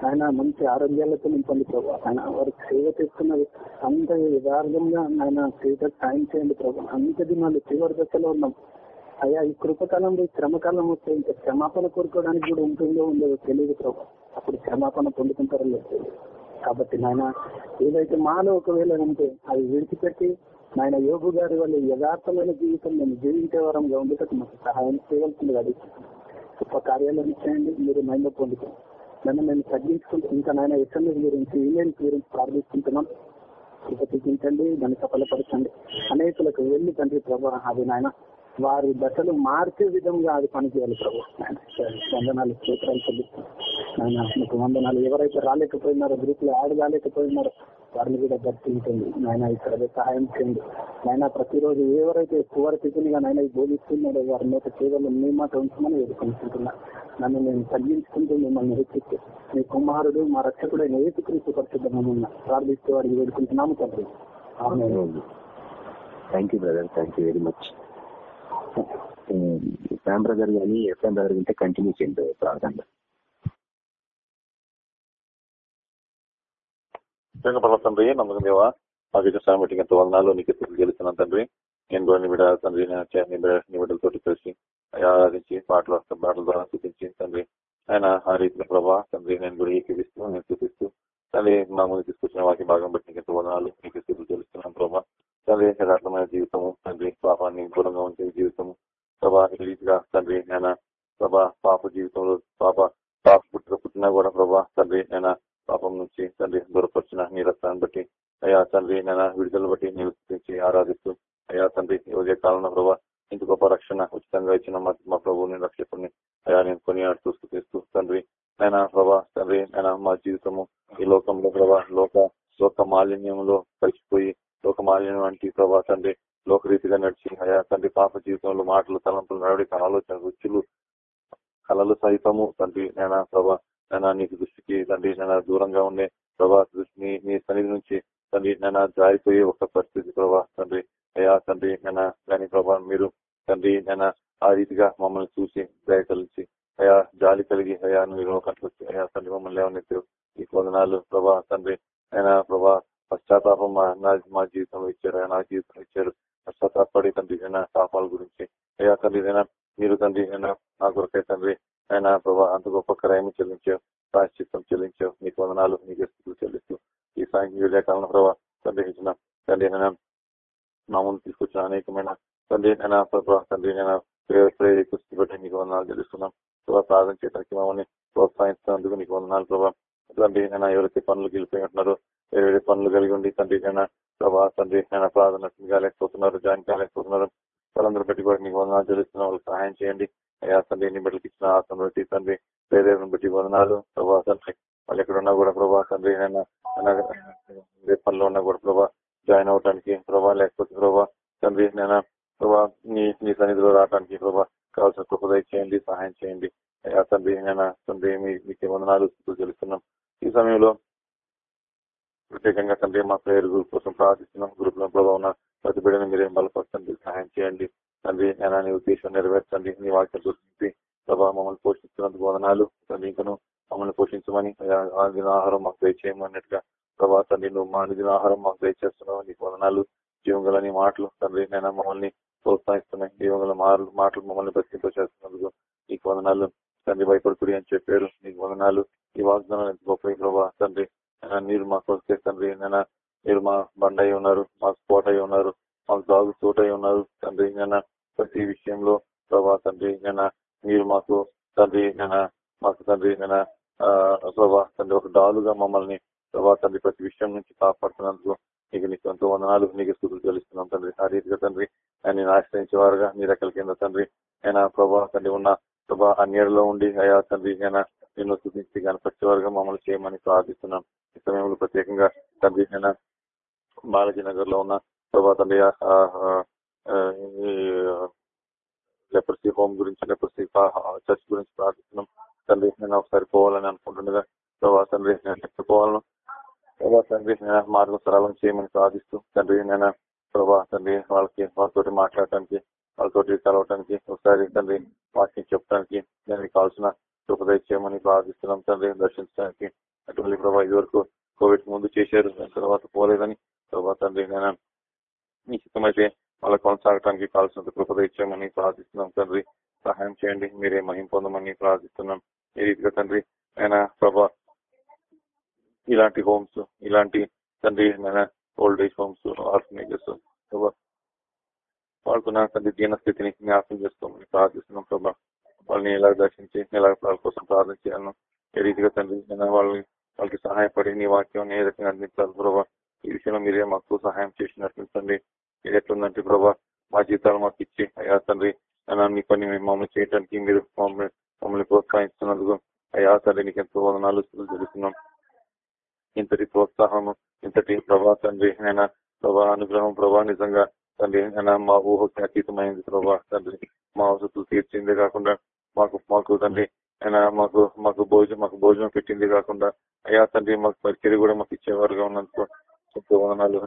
Speaker 5: ఆయన మంచి ఆరోగ్యాలతో నింపండి ప్రభావ. ఆయన వారికి సేవ చేస్తున్నది అంత యథార్థంగా ఆయన సేవ సాయం చేయండి ప్రభావ. అంత దినాలు చివరి దశలో ఉన్నాం. అయ్యా ఈ కృపకాలంలో ఈ శ్రమకాలం వస్తే ఇంకా క్షమాపణ కోరుకోవడానికి కూడా ఉంటుందో ఉండదో తెలియదు ప్రభావ. అప్పుడు క్షమాపణ పొందుకుంటారో లేదు కాబట్టి నాయన ఏదైతే మాలో ఒకవేళ ఉంటే అది విడిచిపెట్టి నాయన యోగు గారి వల్ల యథార్థమైన జీవితం నేను జీవించే వరంగా ఉండేటట్టు మాకు సహాయం చేయవలసింది అది గొప్ప కార్యాలను చేయండి మీరు మైండ్ పొందుతాం నన్ను మేము తగ్గించుకుంటూ ఇంకా నాయన ఎస్ఎంఎస్ గురించి ఈమెయిల్స్ గురించి ప్రార్థిస్తుంటున్నాం. కృపతించండి దాన్ని సఫలపరచండి అనేకులకు వెళ్ళి తండ్రి ప్రభా అది నాయన. వారి దశలు మార్చే విధంగా అది పనిచేయాలి ప్రభు. వందనాలు స్తోత్రాలు చెల్లిస్తాను మీకు వందనాలు. ఎవరైతే రాలేకపోయినారో గ్రూప్లో యాడ్ కాలేకపోయినారో వారిని కూడా దర్శించండి. నాయన ఇక్కడ సహాయం చేయండి. నాయన ప్రతిరోజు ఎవరైతే సువార్థికునిగా నాయన బోధిస్తున్నాడో వారి మీద కేవలం మీ మాట ఉంచమని వేడుకుంటున్నా నన్ను నేను తగ్గించుకుంటూ మిమ్మల్ని హెచ్చిస్తూ మీ కుమారుడు మా రక్షకుడైన ఏసుక్రీస్తు పరిశుద్ధమన్న ప్రార్థిస్తూ వారికి వేడుకుంటున్నాము తండ్రి.
Speaker 3: Thank you brother. Thank you very much. Sam brother కానీ ఎఫ్ఎం బ్రదర్ ఉంటే కంటిన్యూ చేయండి ప్రార్థన.
Speaker 4: పర్ల తండ్రి నమ్మకం దేవా మాకు ఇచ్చిన సమయం బట్టి ఎంతో వందనాలు నీకు ఎప్పుడు గెలుస్తున్నాను తండ్రి. నేను కూడా నీ తండ్రి నీ బిడ్డలతో కలిసి ఆరాధించి పాటలు పాటల ద్వారా చూపించి తండ్రి. ఆయన ఆ రీతిలో ప్రభా తండ్రి నేను కూడా ఏకీపిస్తూ నేను చూపిస్తూ తండ్రి మా ముందు తీసుకొచ్చిన వాకి భాగం బట్టి నీకు ఎంతో వందనాలు నీకు స్థితులు తెలుస్తున్నాను ప్రభా. యథార్థమైన జీవితము తండ్రి పాపాన్ని దూరంగా ఉంచే జీవితము ప్రభా రిలీజ్గా తండ్రి నేను ప్రభా పాప జీవితంలో పాప పాప పుట్టిన పుట్టినా కూడా ప్రభా తండ్రి నేను పాపం నుంచి తండ్రి దూరపరిచిన నీ రక్తాన్ని బట్టి అయ్యా తండ్రి నేను విడుదల బట్టి నేను స్థుతించి ఆరాధిస్తూ అయ్యా తండ్రి ఉదయ కాలంలో ప్రభా ఇంత గొప్ప రక్షణ ఉచితంగా ఇచ్చిన మా ప్రభువుని రక్షకుని అయ్యా నేను కొనియాడుతూ స్థుతిస్తూ తండ్రి ఆయన ప్రభా తండ్రి ఆయన మా జీవితము ఈ లోకంలో ప్రభా లోక లోక మాలిన్యంలో కలిసిపోయి లోక వంటి ప్రభా తండ్రి లోకరీతిగా నడిచి అయా తండ్రి పాప జీవితంలో మాటలు తలంపులు నడవడిక ఆలోచన రుచులు కళలు సహితము తండ్రి నేనా ప్రభా నేను నీకు దృష్టికి తండ్రి నేను దూరంగా ఉండే ప్రభా దృష్టిని నీ సన్నిధి నుంచి తండ్రి నేను జారిపోయే ఒక పరిస్థితి ప్రభా తండ్రి అయ్యా తండ్రి నేను కానీ ప్రభా మీరు తండ్రి నేను ఆ రీతిగా మమ్మల్ని చూసి దయ కలిసి అయా జాలి కలిగి అయా నువ్వు లోకంలో అయా తండ్రి మమ్మల్ని లేవనెత్తు. ఈ వందనాలు ప్రభా తండ్రి అయినా ప్రభా పశ్చాత్తాపం నా- మా జీవితంలో ఇచ్చారు. నా జీవితంలో ఇచ్చారు. పశ్చాత్తాపడి తండ్రి అయినా పాపాల గురించి. అయ్యా తండ్రి అయినా మీరు తండ్రి అయినా నా కొరకే తండ్రి. అయినా ప్రభా అంత గొప్ప క్రయం చెల్లించావు. ప్రాశ్చిత్వం చెల్లించావు. నీకు వందనాలు నీకు స్థితులు చెల్లిస్తూ ఈ సాయంత్రం లేఖాలను ప్రభా తండ్రి ఇచ్చిన తండ్రి అయినా నా ముందు తీసుకొచ్చిన అనేకమైన తండ్రి అయినా ప్రభా తండ్రి అయినా ప్రేరేపిస్తూ పెట్టి నీకు వందనాలు తెలుస్తున్నాం ప్రభా ప్రార్థన చేయడానికి మమ్మల్ని ప్రోత్సహిస్తున్నందుకు నీకు వందనాలు ప్రభా. తండ్రి అయినా ఎవరైతే పనులు గెలిపోయి ఉంటున్నారో వేరే వేరే పనులు కలిగి ఉండి తండ్రి ప్రభా తండ్రి అయినా ప్రార్థన కాలేకపోతున్నారు జాయిన్ కాలేకపోతున్నారు వాళ్ళందరూ బట్టి కూడా నీకు వందనాలు చెల్లిస్తున్న వాళ్ళకి సహాయం చేయండి. అయ్యా తండ్రి నీ బిడ్డలకి ఇచ్చిన ఆత్మ బట్టి తండ్రి ప్రేరేపణ బట్టి వందనాలు. ప్రభా తండ్రి వాళ్ళు ఎక్కడ ఉన్నా కూడా ప్రభా తండ్రి అయినా ఏ ఉన్నా కూడా ప్రభా జాయిన్ అవడానికి ప్రభా లేకపోతే ప్రభా తండ్రి నేను ప్రభా నీ నీ సన్నిధిలో రావడానికి ప్రభా కావాల్సిన కృప చేయండి సహాయం చేయండి. అయ్యా తండ్రి నేను తండ్రి మీకు వందనాలు చెల్లిస్తున్నాం. ఈ సమయంలో ప్రత్యేకంగా తండ్రి మా ప్రేయర్ గ్రూప్ కోసం ప్రార్థిస్తున్నాం. గ్రూప్లో ప్రభావ ఉన్న ప్రతి బిడ్డను మీరేం బలపరచండి సహాయం చేయండి. తండ్రి నేను నీ ఉద్దేశం నెరవేర్చండి. నీ వాక్యం గురించి ప్రభావ మమ్మల్ని పోషిస్తున్నందుకు వందనాలు. తండ్రి ఇంకను మమ్మల్ని పోషించమని అనుదిన ఆహారం మాకు దయచేయమన్నట్టుగా ప్రభా తండ్రి నువ్వు మా అనుదిన ఆహారం మాకు దయచేస్తున్నావు. నీకు వందనాలు. జీవంగల నీ మాటలు తండ్రి నేను మమ్మల్ని ప్రోత్సహిస్తున్నాయి. జీవంగల మాటలు మాటలు మమ్మల్ని బతికింప చేస్తున్నందుకు నీకు వందనాలు. తండ్రి భయపడుకుడి అని చెప్పారు. నీకు వందనాలు. ఈ వాగ్దానాలు ఎంత గొప్ప ప్రభా తండ్రి. మీరు మాకు వస్తే తండ్రి నేను మీరు మా బండ అయి ఉన్నారు మాకు కోట అయి ఉన్నారు మాకు దాగు చోట అయి ఉన్నారు తండ్రి నేను ప్రతి విషయంలో ప్రభా తండ్రి నేను మీరు మాకు తండ్రి నేను మాకు తండ్రి నేను ప్రభా తండ్రి ఒక డాలుగా మమ్మల్ని ప్రభా తండ్రి ప్రతి విషయం నుంచి కాపాడుతున్నందుకు నీకు నీకు ఎంతో వందనాలు నీకు స్థుతులు తెలుస్తున్నాం తండ్రి. ఆ రీతిగా తండ్రి నేను ఆశ్రయించే వారుగా నీ రెక్కల కింద తండ్రి. ఆయన ప్రభా తండ్రి ఉన్న ప్రభా అన్యలో ఉండి అయా తండ్రి ఆయన నిన్ను స్థుతించి వర్గం మమ్మల్ని చేయమని ప్రార్థిస్తున్నాం. ఈ సమయంలో ప్రత్యేకంగా తండ్రి నేను బాలాజీ నగర్లో ఉన్న ప్రభా తండ్రి ఆ, లెపర్సీ హోమ్ గురించి లెపర్సీ చర్చ్ గురించి ప్రార్థిస్తున్నాం. తండ్రి నేను ఒకసారి పోవాలని అనుకుంటుండగా ప్రభా తండ్రి నేను ఎక్కడ ప్రభా తండ్రి నేను మార్గం సరళం చేయమని ప్రార్థిస్తూ తండ్రి నేను ప్రభా తండ్రి వాళ్ళకి వాళ్ళతోటి మాట్లాడటానికి వాళ్ళతోటి కలవటానికి ఒకసారి తండ్రి వాటిని చెప్పడానికి దానికి కావాల్సిన కృపదయ చేయమని ప్రార్థిస్తున్నాం తండ్రి దర్శించడానికి అటువంటి ప్రభావ ఇదివరకు కోవిడ్ ముందు చేశారు దాని తర్వాత పోలేదని ప్రభా తండ్రి నేను మీ చిత్తమైతే వాళ్ళ కొనసాగడానికి కావాల్సినంత కృపద ప్రార్థిస్తున్నాం తండ్రి. సహాయం చేయండి మీరే మహిం పొందమని ప్రార్థిస్తున్నాం. ఈ రీతిగా తండ్రి ఆయన ప్రభా ఇలాంటి హోమ్స్ ఇలాంటి తండ్రి ఓల్డ్ ఏజ్ హోమ్స్ ఆర్ఫనేజెస్ వాళ్ళకున్న తండ్రి దీన స్థితిని జ్ఞాపకం చేసుకోమని ప్రార్థిస్తున్నాం ప్రభా. వాళ్ళని ఎలా దర్శించి ఎలా వాళ్ళ కోసం ప్రార్థన చేయాలను ఏ రీతిగా తండ్రి నేను వాళ్ళని వాళ్ళకి సహాయపడి నీ వాక్యం ఏ రకంగా అందించాలి ప్రభా ఈ విషయంలో మీరే మాకు సహాయం చేసినట్లు తండ్రి. ఇది ఎట్లుందంటే ప్రభా మా జీతాలు మాకు ఇచ్చి అయ్యా తండ్రి మీ పని మమ్మల్ని చేయడానికి మీరు మమ్మల్ని మమ్మల్ని ప్రోత్సహిస్తున్నందుకు అయ్యా తండ్రి నీకు ఎంతో వందనాలు స్తుతులు తెలుస్తున్నాం ఇంతటి ప్రోత్సాహము ఇంతటి ప్రభా తండ్రి అయినా ప్రభా అనుగ్రహం ప్రభా నిజంగా తండ్రి అయినా మా ఊహకి అతీతమైంది ప్రభా తండ్రి. మా వసతులు తీర్చిందే కాకుండా మాకు మాకు తండ్రి ఆయన మాకు మాకు భోజనం మాకు భోజనం పెట్టింది కాకుండా అయ్యా తండ్రి మాకు పరిచయం కూడా మాకు ఇచ్చేవారుగా ఉన్నందుకు ఎంతో వందనాలు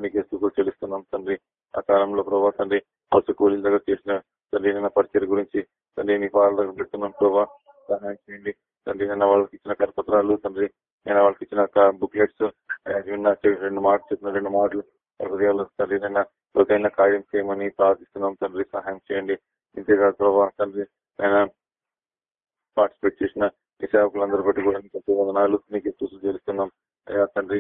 Speaker 4: చెల్లిస్తున్నాం తండ్రి. ఆ కాలంలో ప్రభా తండ్రి పశు కూలీల దగ్గర చేసిన తండ్రి నిన్న పరిచయం గురించి తండ్రి నీ పాల దగ్గర పెడుతున్నాం ప్రభా. సహాయం చేయండి. తండ్రి నిన్న వాళ్ళకి ఇచ్చిన కరపత్రాలు తండ్రి నేను వాళ్ళకి ఇచ్చిన బుక్లెట్స్ విన్న రెండు మాటలు చెప్పిన రెండు మాటలు హృదయాలు తండ్రి నిన్న లోకైన కార్యం చేయమని ప్రార్థిస్తున్నాం తండ్రి సహాయం చేయండి. ఇంతేకాదు ప్రభా తండ్రి నేను పార్టిసిపేట్ చేసిన ఈ సేవకులందరూ బట్టి కూడా ఎంతో వందనాలు. మీకు చూసి చేస్తున్నాం అయ్యా తండ్రి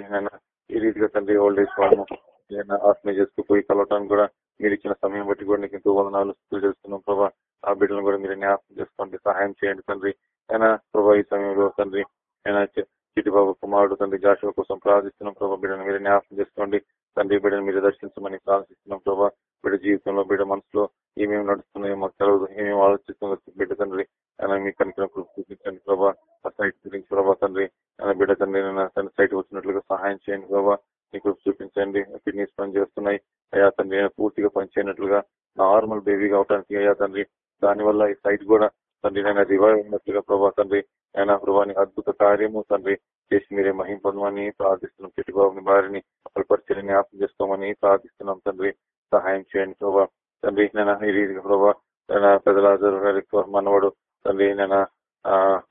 Speaker 4: ఈ రీతిగా తండ్రి ఓల్డ్ ఏజ్ వాళ్ళను నేను ఆత్మీయ పోయి కలవటానికి కూడా మీరు ఇచ్చిన సమయం బట్టి కూడా నీకు ఎంతో వందనాలు చేస్తున్నాం ప్రభా ఆ బిడ్డలను కూడా మీరు జ్ఞాపకం చేసుకోండి సహాయం చేయండి తండ్రి. అయినా ప్రభా ఈ సమయంలో తండ్రి అయినా చిటిబాబు కుమారుడు తండ్రి జాషువ కోసం ప్రార్థిస్తున్నాం. ప్రభా బిడ్డను మీరు జ్ఞాపకం చేసుకోండి. తండ్రి బిడ్డను మీరు దర్శించమని ప్రార్థిస్తున్నాం ప్రభావ బిడ్డ జీవితంలో బిడ్డ మనసులో ఏమేమి నడుస్తున్నాయో మాకు తెలవదు. ఏమేమి ఆలోచిస్తుంది బిడ్డ తండ్రి ఆయన మీ కనుక చూపించండి ప్రభా. సైట్ ప్రభా తండ్రి ఆయన బిడ్డ తండ్రి తన సైట్ వచ్చినట్లుగా సహాయం చేయండి ప్రభా. మీకు చూపించండి. కిడ్నీస్ పని చేస్తున్నాయి. అయ్యా తండ్రి పూర్తిగా పనిచేయనట్లుగా నార్మల్ బేబీగా అవటానికి అయ్యా తండ్రి. దానివల్ల ఈ సైట్ కూడా తండ్రి నేను రివైవ్ అయినట్లుగా ప్రభా తండ్రి. ఆయన ప్రభాని అద్భుత కార్యము తండ్రి చేసి మీరే మహిం ప్రార్థిస్తున్నాం. చెట్టుబాబుని వారిని పరిచయం జ్ఞాపం చేసుకోమని ప్రార్థిస్తున్నాం తండ్రి. సహాయం చేయండి ప్రభా. తండ్రి నేను ఈ రీతిగా ప్రభా పెద్దలాజరు గారి మనవడు తండ్రి నేను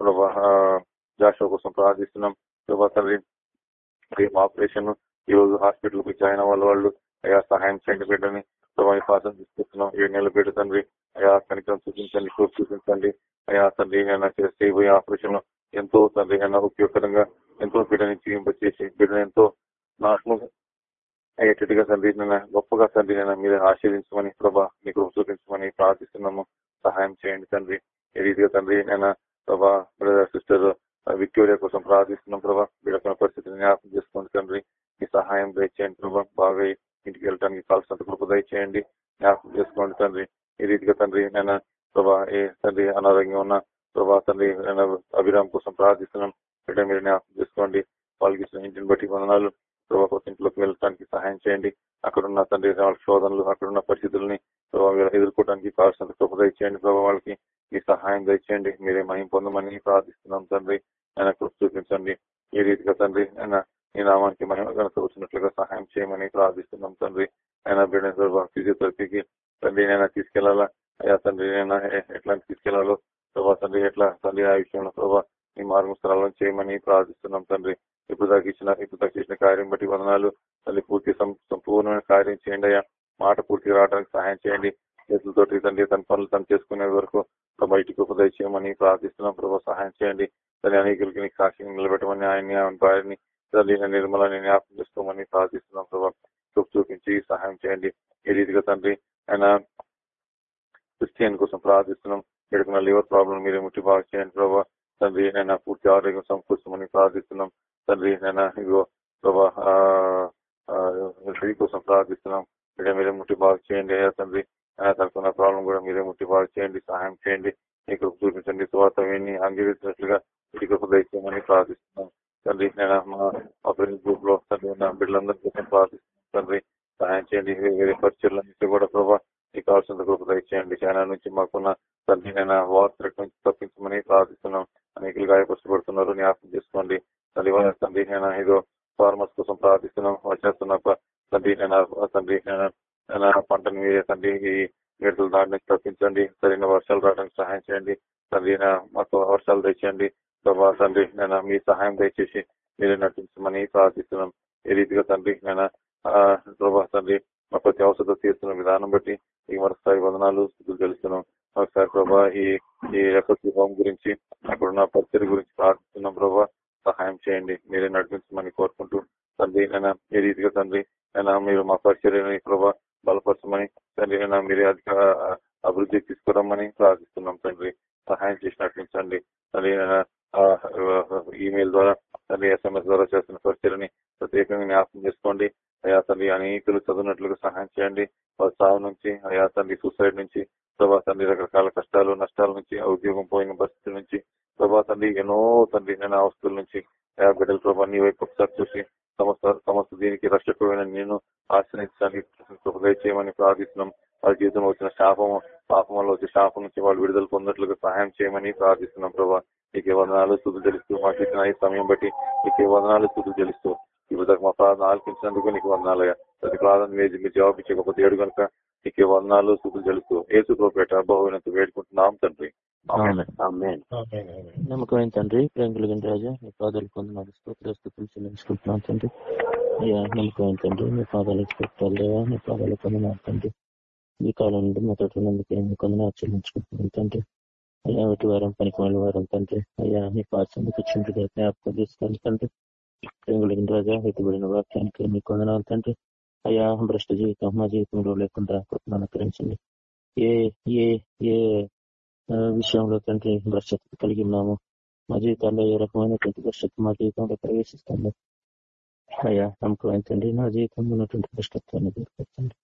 Speaker 4: ప్రభా జాషో కోసం ప్రార్థిస్తున్నాం. ప్రభా తండ్రి ఆపరేషన్ ఈ రోజు హాస్పిటల్కు జాయిన్ అవ్వాలి వాళ్ళు. అయ్యా సహాయం చేయండి బిడ్డని. ప్రభావి పాసం తీసుకొస్తున్నాం. ఏడు నెలల బిడ్డ తండ్రి. అయ్యా కనికరం చూపించండి చూపించండి. అయ్యా తండ్రి నేను చేస్తే పోయే ఆపరేషన్ ఎంతో తండ్రి అయినా ఉపయోగకరంగా ఎంతో బిడ్డని జీవింపచేసి బిడ్డను ఎంతో నాశనం అయ్యేటట్టుగా తండ్రి నేను గొప్పగా తండ్రి నేను మీరు ఆశీర్దించమని ప్రభా మీకు చూపించమని ప్రార్థిస్తున్నాము. సహాయం చేయండి తండ్రి. ఏ రీతిగా తండ్రి నేను ప్రభా బ్రదర్ సిస్టర్ విక్టోరియా కోసం ప్రార్థిస్తున్నాం ప్రభా. వీళ్ళకున్న పరిస్థితిని జ్ఞాపకం చేసుకోండి తండ్రి. మీ సహాయం దయచేయండి ప్రభా. బాగా ఇంటికి వెళ్ళడానికి కావాల్సినంత కృప దయచేయండి. జ్ఞాపకం చేసుకోండి తండ్రి. ఈ రీతిగా తండ్రి నేను ప్రభా ఏ తండ్రి అనారోగ్యం ఉన్న ప్రభా తండ్రి అభిరామ్ కోసం ప్రార్థిస్తున్నాం మీరు జ్ఞాపకం చేసుకోండి. వాళ్ళకి ఇచ్చిన ఇంటిని బట్టి వందనాలు. ప్రభా కొత్త ఇంట్లోకి వెళ్ళడానికి సహాయం చేయండి. అక్కడున్న తండ్రి వాళ్ళ శోధనలు అక్కడున్న పరిస్థితుల్ని ప్రభావ ఎదుర్కోవడానికి కావాల్సిన కృప దయచేయండి ప్రభావ వాళ్ళకి మీ సహాయం దయచేయండి. మీరే మహిం పొందమని ప్రార్థిస్తున్నాం తండ్రి. ఆయన కృప చూపించండి. ఈ రీతిగా తండ్రి ఆయన ఈ నామానికి మహిమ కనుక వచ్చినట్లుగా సహాయం చేయమని ప్రార్థిస్తున్నాం తండ్రి. ఆయన బిడ్డ ఫిజియోథెరపీకి తండ్రి నేను తీసుకెళ్ళాలా? అయ్యా తండ్రి నేను ఎట్లా తీసుకెళ్ళాలో ప్రభా తండ్రి ఎట్లా తండ్రి ఆ విషయంలో ప్రభా ఈ మార్గం స్థలాలను చేయమని ప్రార్థిస్తున్నాం తండ్రి. ఇప్పుడు దాకా ఇచ్చిన ఇప్పుడు దాకా చేసిన కార్యం బట్టి వందనాలు. తల్లి పూర్తి సంపూర్ణమైన కార్యం చేయండి అయ్యా. మాట పూర్తిగా రావడానికి సహాయం చేయండి. చేతులతోటి తండ్రి తన పనులు తను చేసుకునే వరకు బయటికి ఉపదయ చేయమని ప్రార్థిస్తున్నాం ప్రభావ సహాయం చేయండి. తల్లి అనేకులకి నీకు సాక్షిని నిలబెట్టమని ఆయన్ని ఆయన భార్యని తల్లి నిర్మలని జ్ఞాపకం చేసుకోమని ప్రార్థిస్తున్నాం ప్రభా. చూపు చూపించి సహాయం చేయండి. ఏ రీతిగా తండ్రి ఆయన క్రిస్టియన్ కోసం ప్రార్థిస్తున్నాం. ఎడుకున్న లివర్ ప్రాబ్లం మీరే ముట్టి బాగా చేయండి ప్రభావ తండ్రి నేను పూర్తి ఆరోగ్యం సమకూర్చమని ప్రార్థిస్తున్నాం. తండ్రి నేను ఇగో ప్రభా కోసం ప్రార్థిస్తున్నాం. ఇక్కడ మీరే ముట్టి బాగా చేయండి అయ్యా తండ్రి. తనకున్న ప్రాబ్లం కూడా మీరే ముట్టి బాగా చేయండి సహాయం చేయండి. మీకు చూపించండి. తర్వాత విని అంగీకరించినట్లుగా ఇటుక దయచేయమని ప్రార్థిస్తున్నాం. తండ్రి నేను మా ఫ్రెండ్ గ్రూప్లో తండ్రి నా బిడ్డలందరి కోసం ప్రార్థిస్తున్నాం. తండ్రి సహాయం చేయండి. వేరే పరిచయాలన్నింటి కూడా ప్రభా కావాల్సిన కృప దయచేయండి. చైనా నుంచి మాకున్న తండ్రి నేను నుంచి తప్పించమని ప్రార్థిస్తున్నాం. అనేకలు గాయపరచబడుతున్నారు జ్ఞాపకం చేసుకోండి. తండ్రి తండ్రి నేను ఏదో ఫార్మర్స్ కోసం ప్రార్థిస్తున్నాం. వచ్చేస్తున్న తండ్రి నేను తండ్రి నేను పంటను మీరే తండ్రి ఈ విడతలు దాటిని తప్పించండి. సరైన వర్షాలు రావడానికి సహాయం చేయండి. తండ్రి మాకు వర్షాలు తెచ్చండి ప్రభా తండ్రి నేను మీ సహాయం దయచేసి మీరే నటించమని ప్రార్థిస్తున్నాం. ఏ రీతిగా తండ్రి నేను ప్రభా తండ్రి మా ప్రతి అవసరం తీస్తున్న విధానం బట్టి మరొకసారి వందనాలు స్థితులు తెలుస్తున్నాం ఒకసారి ప్రభా. ఈ ఈ ఎఫ్ఎస్సి హోమ్ గురించి అక్కడున్న పరిస్థితి గురించి ప్రార్థిస్తున్నాం ప్రభా. సహాయం చేయండి. మీరే నడిపించమని కోరుకుంటూ తండ్రి నేను ఏ రీతిగా తండ్రి అయినా మీరు మా పరిచర్యని ప్రభా బలపరచమని తండ్రి అయినా మీరే అధిక అభివృద్ధి తీసుకురమ్మని ప్రార్థిస్తున్నాం తండ్రి. సహాయం చేసి నటించండి తండ్రి ఈమెయిల్ ద్వారా తండ్రి ఎస్ఎంఎస్ ద్వారా చేస్తున్న పరిచర్ని ప్రత్యేకంగా జ్ఞాపకం చేసుకోండి. అయ్యా తండ్రి అనేకులు చదివినట్లుగా సహాయం చేయండి. వారి సాగు నుంచి అయా తండ్రి సూసైడ్ నుంచి ప్రభా తండ్రి రకరకాల కష్టాలు నష్టాల నుంచి ఉద్యోగం పోయిన పరిస్థితి నుంచి ప్రభా తండ్రి ఎన్నో తండ్రి నేను అవస్థల నుంచి అయా బిడ్డల ప్రభా నీ వైపు ఒకసారి చూసి సమస్త సమస్త దీనికి రక్షకుడైన నేను ఆశ్రయించడానికి చేయమని ప్రార్థిస్తున్నాం. వాళ్ళ జీవితంలో వచ్చిన శాపం పాపం వల్ల వచ్చే శాపం నుంచి వాళ్ళు విడుదల పొందినట్లుగా సహాయం చేయమని ప్రార్థిస్తున్నాం ప్రభా. నీకే వందనాలు స్థుతులు తెలుస్తూ మాకు ఇచ్చిన ఈ సమయం బట్టి నీకే వందనాలు స్థుతులు తెలుస్తూ ఇప్పుడు మా ప్రార్థన ఆలకించినందుకు నీకు వందనాలయ్యా ప్రతి ప్రార్థన వేసి మీరు జవాబు ఇచ్చకపోతే ఏడు కనుక నీకే వందనాలు స్థుతులు తెలుస్తూ ఏసు ప్రోపేట బహువినంత వేడుకుంటున్నాం తండ్రి.
Speaker 6: నమ్మకమైన తండ్రి ప్రేమ కలిగిన రాజా మీ పాదాలు పొందిన స్తోత్ర స్థుతులు చెల్లించుకుంటున్నాం తండ్రి. అయ్యా నమ్మకమైన తండ్రి మీ పాదాలకు స్తోత్రాలు మీ పాదాలు పొందిన తండ్రి. ఈ కాలం నుండి మాతో ఉన్నందుకు మీ కొందన చెల్లించుకుంటున్నాం తండ్రి. అయ్యా ఒకటి వారం పనికి మళ్ళీ వారం తండ్రి. అయ్యా మీ పాత్రకు చింతగా జ్ఞాపకం తీసుకోండి తండ్రి. ప్రేమ కలిగిన రాజా ఎత్తుబడిన వాక్యానికి మీ కొందనాలు తండ్రి. అయ్యా భ్రష్ట జీవితం మా జీవితంలో లేకుండా కృపను అనుకరించండి ఏ ఏ ఏ విషయంలో తండ్రి భ్రష్టత కలిగి ఉన్నాము మా జీవితాల్లో ఏ రకమైనటువంటి భ్రష్టత మా జీవితంలో ప్రవేశిస్తుంది అయ్యా నమ్మకం తండ్రి నా జీవితంలో ఉన్నటువంటి భ్రష్టత్వాన్ని దూరపెట్టండి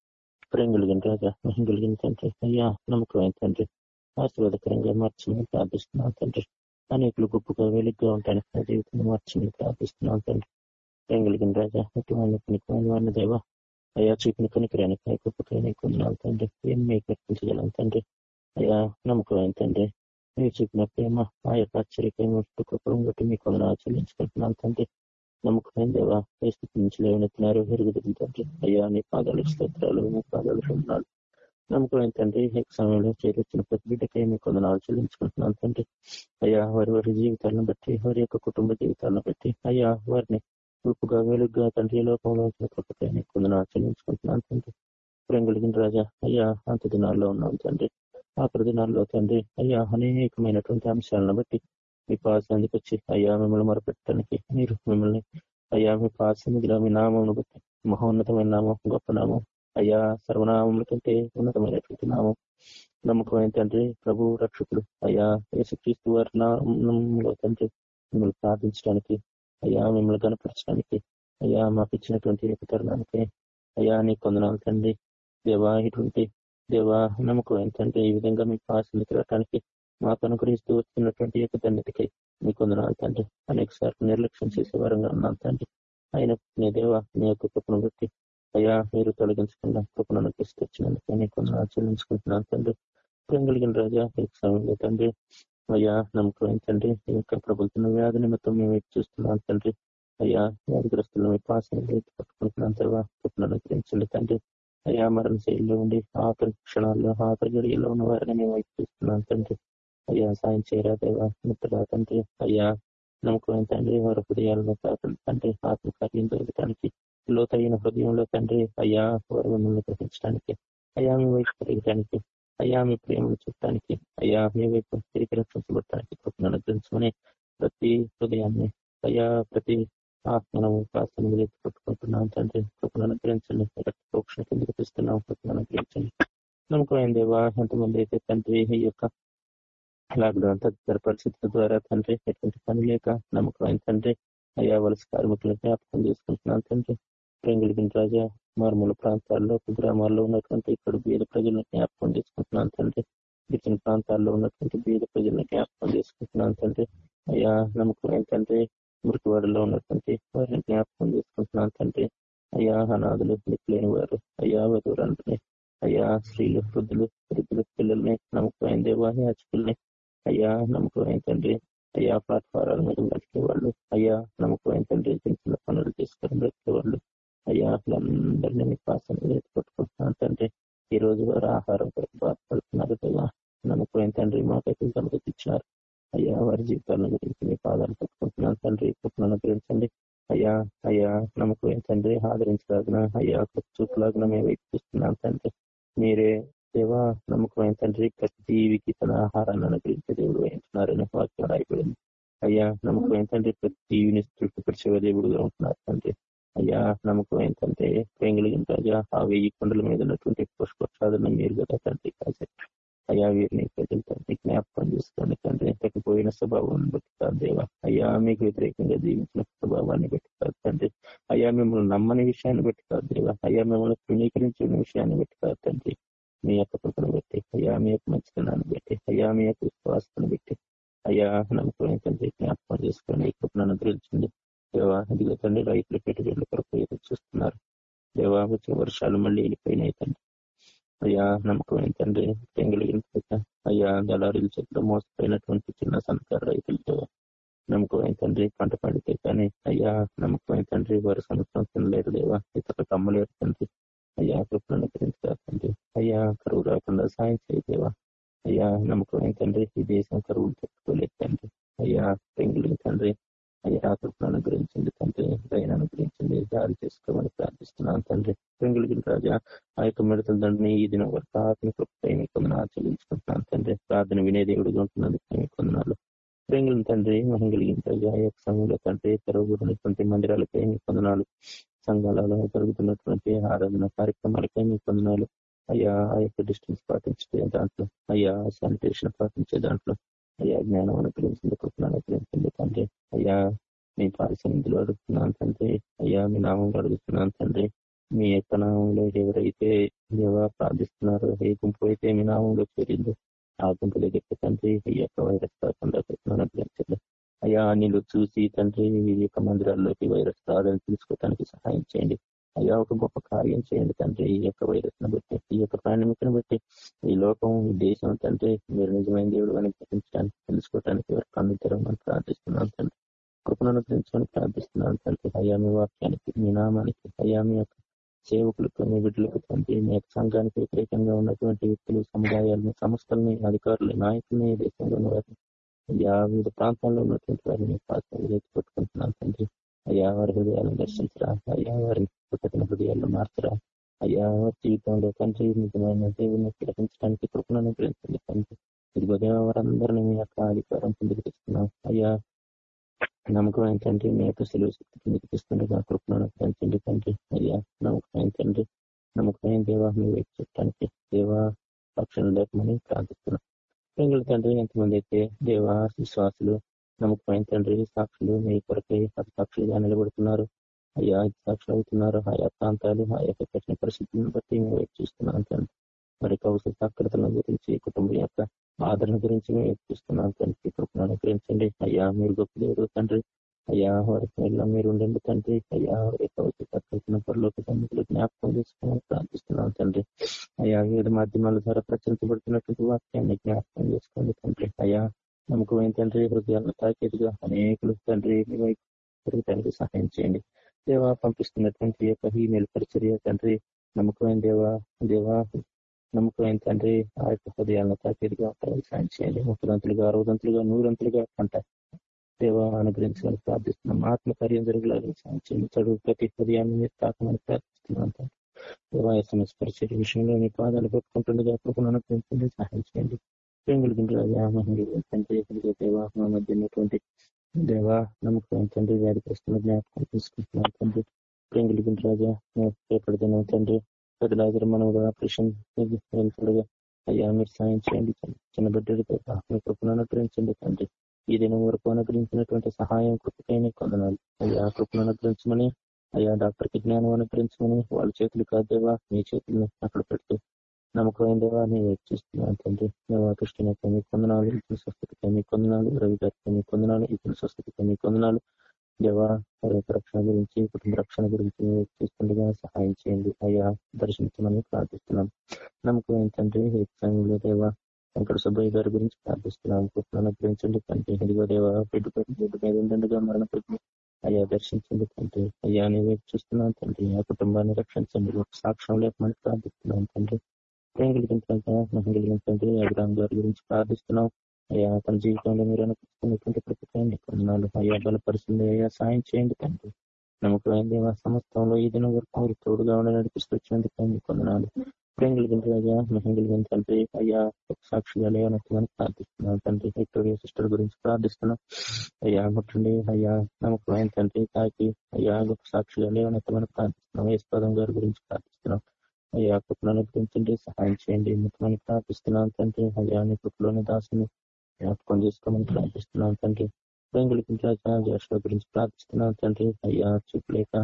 Speaker 6: ప్రేమ కలిగిన రాజా మహిం కలిగిన తండ్రి అయ్యా నమ్మకం తండ్రి ఆశీర్వాదకరంగా మార్చమని ప్రార్థిస్తున్నాను తండ్రి అనేకులు గొప్పగా వెలుగ్గా ఉంటానికి నా జీవితాన్ని మార్చమని ప్రార్థిస్తున్నాను తండ్రి ప్రేమ కలిగిన రాజా ముఖ్యమైన వారిని దేవా అయ్యా చూపిన కనికరానికి గొప్పగా నీకు తండ్రి ఏం మీకు కల్పించగలం తండ్రి అయ్యా నమ్మకం ఏంటంటే మీరు చూపిన ప్రేమ ఆ యొక్క ఆశ్చర్యకరమైన కృపను బట్టి మీకు వందనాలు చెల్లించుకుంటున్నాను తండ్రి నమ్మకమైన దేవా పరిస్థితి నుంచి లేవనెత్తినారు ఎరుగుదల తండ్రి అయ్యా నీ పాదాలు స్తోత్రాలు నీ పాదాలు వందనాలు నమ్మకం ఏంటంటే ఈ సమయంలో చేరొచ్చిన ప్రతి బిడ్డకై మీకు వందనాలు చెల్లించుకుంటున్నాను తండ్రి అయ్యా వారి వారి జీవితాలను బట్టి వారి యొక్క కుటుంబ జీవితాలను బట్టి అయ్యా వారిని ఉప్పుగా వెలుగుగా తండ్రి లోకంలో ఉంచిన కృపకై నీకు తండ్రి. ప్రేమ కలిగిన రాజా అయ్యా అంత దినాల్లో ఉన్నాం తండ్రి. ఆ దినాల్లో తండ్రి అయ్యా అనేకమైనటువంటి అంశాలను బట్టి మీ పాసానికి వచ్చి అయ్యా మిమ్మల్ని మొరపెట్టడానికి మీరు మిమ్మల్ని అయ్యా మీ పాసనిధిలో మీ నామం బట్టి మహోన్నతమైన నామం గొప్ప నామం అయ్యా సర్వనామముల కంటే ఉన్నతమైనటువంటి నామం నమ్మకమైన తండ్రి ప్రభు రక్షకుడు అయ్యా యేసుక్రీస్తు వారి నామంలో తండ్రి మిమ్మల్ని ప్రార్థించడానికి అయ్యా మిమ్మల్ని కనపరచడానికి అయ్యా మాకు ఇచ్చినటువంటి యొక్క తరుణానికి అయ్యా నీ కొందనాలు తండ్రి. దేవా ఇటువంటి దేవా నమ్మకం ఏంటంటే ఈ విధంగా మీ ఆశలు తిరగటానికి మాకు అనుగ్రహిస్తూ వచ్చినటువంటి యొక్క ధన్యతకి మీ కొందనాలు తండ్రి. అనేక సార్లు నిర్లక్ష్యం చేసే వారంగా ఉన్నాను తండ్రి. ఆయన నీ దేవ నీ యొక్క కృపను బట్టి అయ్యా మీరు తొలగించకుండా కృపను అనుగ్రహిస్తూ వచ్చినందుకు నీ కొందనాలు చెల్లించుకుంటున్నాను తండ్రి. ప్రేమ కలిగిన రాజా సమయంలో తండ్రి. అయ్యా నమ్మకం తండ్రి? ఈ యొక్క ప్రభుత్వ వ్యాధి నిమిత్తం మేము చూస్తున్నాం తండ్రి? అయ్యా వ్యాధిగ్రస్తులు మీ పాసని పట్టుకుంటున్నాం తర్వాత పుట్టిన గ్రహించండి తండ్రి. అయ్యా మరణ శైలిలో ఉండి ఆఖరి క్షణాల్లో ఆఖరి గడియలో ఉన్న వారిని మేము వైపు చూస్తున్నాం తండ్రి? అయ్యా సాయం చేయరా దేవా మిత్రుడా తండ్రి? అయ్యా నమ్మకం తండ్రి? వారి హృదయాలను తాకండి తండ్రి. ఆత్మకార్యం జరగటానికి లోతైన హృదయంలో తండ్రి. అయ్యా వారు మిమ్మల్ని గ్రహించడానికి అయ్యా మీ వైపు పెరగటానికి అయ్యా మీ ప్రేమను చూడటానికి అయ్యా మీ వైపు తిరిగి రక్షించబడటానికి కృపను అనుగ్రహించమని ప్రతి హృదయాన్ని అయ్యా ప్రతి ఆత్మను ప్రార్థన పెట్టుకుంటున్నాం తండ్రి. కృపను అనుగ్రహించండి. ప్రోక్షణ కింద చూపిస్తున్నాం కృపను అనుగ్రహించండి. నమ్మకమైన దేవా ఎంతమంది అయితే తండ్రి ఈ యొక్క లాక్డౌన్ తదితర పరిస్థితుల ద్వారా తండ్రి ఎటువంటి పని లేక నమ్మకమైన తండ్రి అయ్యా వలస కార్మికులను జ్ఞాపకం చేసుకుంటున్నాను తండ్రి. ప్రేంగులిగిన రాజా మారుమూల ప్రాంతాల్లో గ్రామాల్లో ఉన్నటువంటి ఇక్కడ బీద ప్రజలను జ్ఞాపకం చేసుకుంటున్నాను తండ్రి. గిరిజన ప్రాంతాల్లో ఉన్నటువంటి బీద ప్రజలను జ్ఞాపకం చేసుకుంటున్నాను తండ్రి. అయ్యా నమ్మకం ఏంటంటే మురికివాడలో ఉన్నటువంటి వారిని జ్ఞాపకం చేసుకుంటున్నాను తండ్రి. అయ్యా అనాథులు దిక్కులేని వారు అయ్యా వధువురాలని అయ్యా స్త్రీలు వృద్ధులు వృద్ధులు పిల్లల్ని నమ్మకమైన వారి యాచకుల్ని అయ్యా నమ్మకమైన తండ్రి. అయ్యా ప్లాట్ఫారాల మీద బ్రతికే వాళ్ళు అయ్యా నమ్మకమైన తండ్రి చిన్న చిన్న పనులు చేసుకొని బ్రతికే వాళ్ళు అయ్యా వాళ్ళందరినీ మీ పాసన ఎత్తుకొట్టుకుంటున్నాను తండ్రి. ఈ రోజు వారు ఆహారం కొరకు బాధపడుతున్నారు కదా. నమ్మకం తండ్రి మాకైతే సమృద్ధించినారు అయ్యా వారి జీవితాలను గురించి మీ పాదాలు పట్టుకుంటున్నాను తండ్రి. కృపను గురించండి అయ్యా అయ్యా నమ్మకం తండ్రి ఆదరించలాగిన అయ్యా చూపులాగిన మేము చూస్తున్నాం తండ్రి. మీరే దేవా నమ్మకమైన తండ్రి ప్రతి జీవికి తన ఆహారాన్ని అనుగ్రహించే దేవుడు వేయించున్నారని వాక్యం రాయబడింది. అయ్యా నమ్మకమైన తండ్రి ప్రతి జీవిని తృప్తిపరిచే దేవుడుగా ఉంటున్నారు తండ్రి. అయ్యా నమ్మకం ఏంటంటే ప్రేంగులిగిన రాజా ఆ వెయ్యి కొండల మీద ఉన్నటువంటి పుష్పక్షాదన మీరు కదా తండ్రి కాసేపు అయ్యా వీరిని ప్రజలు తండ్రి జ్ఞాపకం చేసుకోండి తండ్రి. పోయిన స్వభావాన్ని బట్టి కాదు దేవా. అయ్యా మీకు వ్యతిరేకంగా జీవించిన స్వభావాన్ని బట్టి కాదు తండ్రి. అయ్యా మిమ్మల్ని నమ్మని విషయాన్ని బట్టి దేవ దేవా. అయ్యా మిమ్మల్ని తృణీకరించిన విషయాన్ని బట్టి తండ్రి. మీ యొక్క కృపను పెట్టి అయ్యా మీ యొక్క మంచితనాన్ని పెట్టి అయ్యా మీ యొక్క విశ్వాసాన్ని పెట్టి అయ్యా నమ్మకం ఏంటంటే జ్ఞాపకం చేసుకొని ఈ కృపను అనుగ్రహించండి. దేవా ఇదిగో తండ్రి రైతులు పెట్టుబడుల కొరకు ఎదురు చూస్తున్నారు. దేవా వచ్చే వర్షాలు మళ్ళీ వెళ్ళిపోయినాయి తండ్రి. అయ్యా నమ్మకమైన తండ్రి వెళ్ళిపోతా అయ్యా దళారీల చేతిలో మోసపోయినటువంటి చిన్న సన్నకారు రైతులతో నమ్మకమైన తండ్రి పంట పండితే కానీ అయ్యా నమ్మకమైన తండ్రి వారు సంవత్సరం తినలేరు దేవా. ఇతర కమ్మలేరు తండ్రి. అయ్యా కృపలను గురించి తండ్రి. అయ్యా కరువు రాకుండా సాయం చేయదేవా అయ్యా నమ్మకమైన తండ్రి ఈ దేశం కరువులు చెప్పుకోలేదు తండ్రి. అయ్యా పెంగులిన తండ్రి అయ్యా కృపను గురించండి తండ్రి. దయను గురించండి దారి చేసుకోమని ప్రార్థిస్తున్నాను తండ్రి. పెంగులిగిన రాజా ఆ యొక్క మిడతల దండని ఈ దినం వరకు ఆత్మ కృపపై మీకు ఆచరించుకుంటున్నాను తండ్రి. ప్రార్థన వినే దేవుడిగా ఉంటున్నందుకు మీకు వందనాలు. తండ్రి మహిం కలిగిన ఆ యొక్క సమయంలో తండ్రి తెరవబడినటువంటి మందిరాలపై మీ వందనాలు. సంఘాలలో జరుగుతున్నటువంటి ఆరాధన కార్యక్రమాలపై మీ వందనాలు. అయ్యా ఆ యొక్క డిస్టెన్స్ పాటించే దాంట్లో అయ్యా శానిటేషన్ పాటించే దాంట్లో. అయ్యా జ్ఞానం అనుగ్రహించండి కృపణ అనుగ్రహించండి తండ్రి అయ్యా మీ పారిశనిధిలో అడుగుతున్నాను తండ్రి. అయ్యా మీ నామంలో అడుగుతున్నాను తండ్రి. మీ యొక్క నామంలో ఎవరైతే దేవా ప్రార్థిస్తున్నారో ఏ గుంపు అయితే మీ నామంలో చేరిందో ఆ గుంపులు దగ్గర తండ్రి ఈ యొక్క వైరస్ కాకుండా కృపణ అనుగ్రహించండి అయ్యా నీళ్ళు చూసి తండ్రి ఈ యొక్క మందిరాల్లోకి వైరస్ రాదని తెలుసుకోవడానికి సహాయం చేయండి. అయ్యా ఒక గొప్ప కార్యం చేయండి తండ్రి. ఈ యొక్క వైరస్ను బట్టి ఈ యొక్క పాండమిక్ బట్టి ఈ లోకం ఈ దేశం తండ్రి మీరు నిజమైన దేవుడు అని గ్రహించడానికి తెలుసుకోవడానికి వారు ప్రార్థిస్తున్నాను తండ్రి. కృపను అనుగ్రహించమని ప్రార్థిస్తున్నాను తండ్రి. అయ్యా మీ వాక్యానికి మీ నామానికి అయ్యా మీ యొక్క సేవకులకు మీ బిడ్డలకు తండ్రి మీ యొక్క సంఘానికి వ్యతిరేకంగా ఉన్నటువంటి వ్యక్తులు సముదాయాలను సంస్థలని అధికారులు నాయకుల్ని ఈ దేశంలో ఉన్న వారిని అయ్యా వివిధ ప్రాంతాల్లో ఉన్నటువంటి వారిని పాత్ర పెట్టుకుంటున్నాను తండ్రి. అయ్యా వారి హృదయాలను దర్శించరా. అయ్యా వారిని కఠిన హృదయాలను మార్చరా అయ్యా జీవితంలో తండ్రి నిజమైన దేవుని ప్రకటించడానికి కృపను అనుగ్రహించండి తండ్రి. ఇదిగో దేవ వారందరినీ మీ యొక్క అధికారం కిందకి తెస్తున్నాం అయ్యా నమ్మకం ఏంటంటే మీ యొక్క సెలవు శక్తి కిందకి తెస్తుండగా కృపను అనుగ్రహించండి తండ్రి. అయ్యా నమ్మకం తండ్రి నమ్మకమైన దేవా మీ వైపు చెప్పడానికి దేవా రక్షణ లేకమని ప్రార్థిస్తున్నాం. పెంగుల తండ్రి ఎంతమంది అయితే దేవా విశ్వాసులు నమ్మకమైన తండ్రి సాక్షులు మీ కొరకై సాక్షులుగా నిలబడుతున్నారు. అయ్యా సాక్షులు అవుతున్నారు ఆయా ప్రాంతాలు ఆ యొక్క కఠిన పరిస్థితులను బట్టి మేము వైపు చూస్తున్నాం తండ్రి మరి కౌశల సాక్షరతల గురించి కుటుంబం యొక్క ఆదరణ గురించి మేము వైపు చూస్తున్నాం తండ్రి కృపను అనుగ్రహించండి అయ్యా మీరు గొప్ప దేవుడు తండ్రి అయ్యా వారికి మీరు ఉండండి తండ్రి అయ్యా వారి కౌశల సాక్షరతను పరలోక తండ్రులు జ్ఞాపకం చేసుకోమని ప్రార్థిస్తున్నాం తండ్రి అయ్యా వివిధ మాధ్యమాల ద్వారా ప్రచురించబడుతున్నటువంటి వాక్యాన్ని జ్ఞాపకం చేసుకోండి తండ్రి అయ్యా నమ్మకమైన తండ్రి హృదయాలను తాకేట్టుగా అనేకులు తండ్రి మీ వైపు పెరగటానికి సహాయం చేయండి దేవా పంపిస్తున్నటువంటి యొక్క ఈ పరిచర్య తండ్రి నమ్మకమైన దేవా దేవా నమ్మకమైన తండ్రి ఆ యొక్క హృదయాలను తాకేదిగా సాయం చేయండి. ముప్పదంతులుగా అరవదంతులుగా నూరంతులుగా పంట దేవా అనుగ్రహించమని ప్రార్థిస్తున్నాం. ఆత్మకార్యం జరగలాగా సాయం చేయండి. చదువు ప్రతి హృదయాన్ని మీరు తాకమని ప్రార్థిస్తున్నాం తండ్రి దేవా ఎస్ఎంఎస్ పరిచర్య విషయంలో మీ పాదాలు పెట్టుకుంటుండగా కృపను అనుగ్రహించండి సహాయం చేయండి. ప్రేంగులు రాజా మహిళలు తండ్రి దేవా మా మధ్య ఉన్నటువంటి దేవా నమ్మకం తండ్రి వ్యాధిగ్రస్తున్న జ్ఞాపకం తీసుకుంటున్నాను తండ్రి. ప్రేంగులు రాజా చేపడుతున్నాం తండ్రి. పెద్దలాగర మనం ఆపరేషన్ వెళ్తుండగా అయ్యా మీరు సాయం చేయండి చిన్న బిడ్డలతో మీ కృపను అనుగ్రహించండి తండ్రి. ఈ దినం వరకు అనుగ్రహించినటువంటి సహాయం కృపకైనా కొందనాలు. అయ్యా కృపను అనుగ్రహించమని అయ్యా డాక్టర్కి జ్ఞానం అనుగ్రహించమని వాళ్ళ చేతులు కాదేవా మీ చేతులను అక్కడ పెడుతూ నమ్మకమైన దేవా నేను చూస్తున్నాను తండ్రి దేవా కృష్ణకి మీ కొందనాలు ఇతని స్వస్థతకి మీ కొందనాలు రవి గారికి మీ కొందనాలు ఇతని స్వస్థతకి మీ కొందనాలు దేవా రక్షణ గురించి కుటుంబ రక్షణ గురించి చూస్తుండగా సహాయం చేయండి. అయ్యా దర్శించమని ప్రార్థిస్తున్నాం. నమ్మకం ఏంటంటే హెచ్చంలో దేవా వెంకట సుబ్బయ్య గారి గురించి ప్రార్థిస్తున్నాం. కుటుంబాన్ని అనుగ్రహించండి తండ్రి. ఇదిగో దేవా బిడ్డ బిడ్డ మీద ఉండగా మరణ పెట్టి అయ్యా దర్శించండి తండ్రి. అయ్యా నేను చూస్తున్నాను తండ్రి. ఆ కుటుంబాన్ని రక్షించండి. ఒక సాక్ష్యం లేకమని ప్రార్థిస్తున్నాం తండ్రి. ప్రేమ కలిగించండి మహిళ కలిగించండి అభిరామ్ గారి గురించి ప్రార్థిస్తున్నాం అయ్యా తన జీవితంలో మీరు అనుకుంటున్నటువంటి ప్రతికాన్ని కొన్నాళ్ళు అయ్యా బలపరిచింది అయ్యా సాయం చేయండి తండ్రి నమ్మకమైన దేవా సమస్తంలో ఈ దినం వరకు మీరు తోడుగా ఉండి నడిపిస్తూ వచ్చినందుకు కొన్నాళ్ళు ప్రేమ కలిగించండి అయ్యా మహిళ కలిగించండి అయ్యా సాక్షిగా లేవనట్టుగా ప్రార్థిస్తున్నాం తండ్రి విక్టోరియా సిస్టర్ గురించి ప్రార్థిస్తున్నాం అయ్యా ముట్టండి అయ్యా నమ్మకమైన తండ్రి తాకి అయ్యా గొప్ప సాక్షిగా లేవనట్టుగా ప్రార్థిస్తున్నాం యశ్పాదం గారి గురించి ప్రార్థిస్తున్నాం అయ్యా కృపలను గురించండి సహాయం చేయండి. ముఖ్యమని ప్రార్థిస్తున్నాను తండ్రి. అయ్యా నీ కృపలోని దాసుని జ్ఞాపకం చేసుకోమని ప్రార్థిస్తున్నాను తండ్రి. ప్రేంగులకి గురించి ప్రార్థిస్తున్నాను తండ్రి. అయ్యా చూపలేక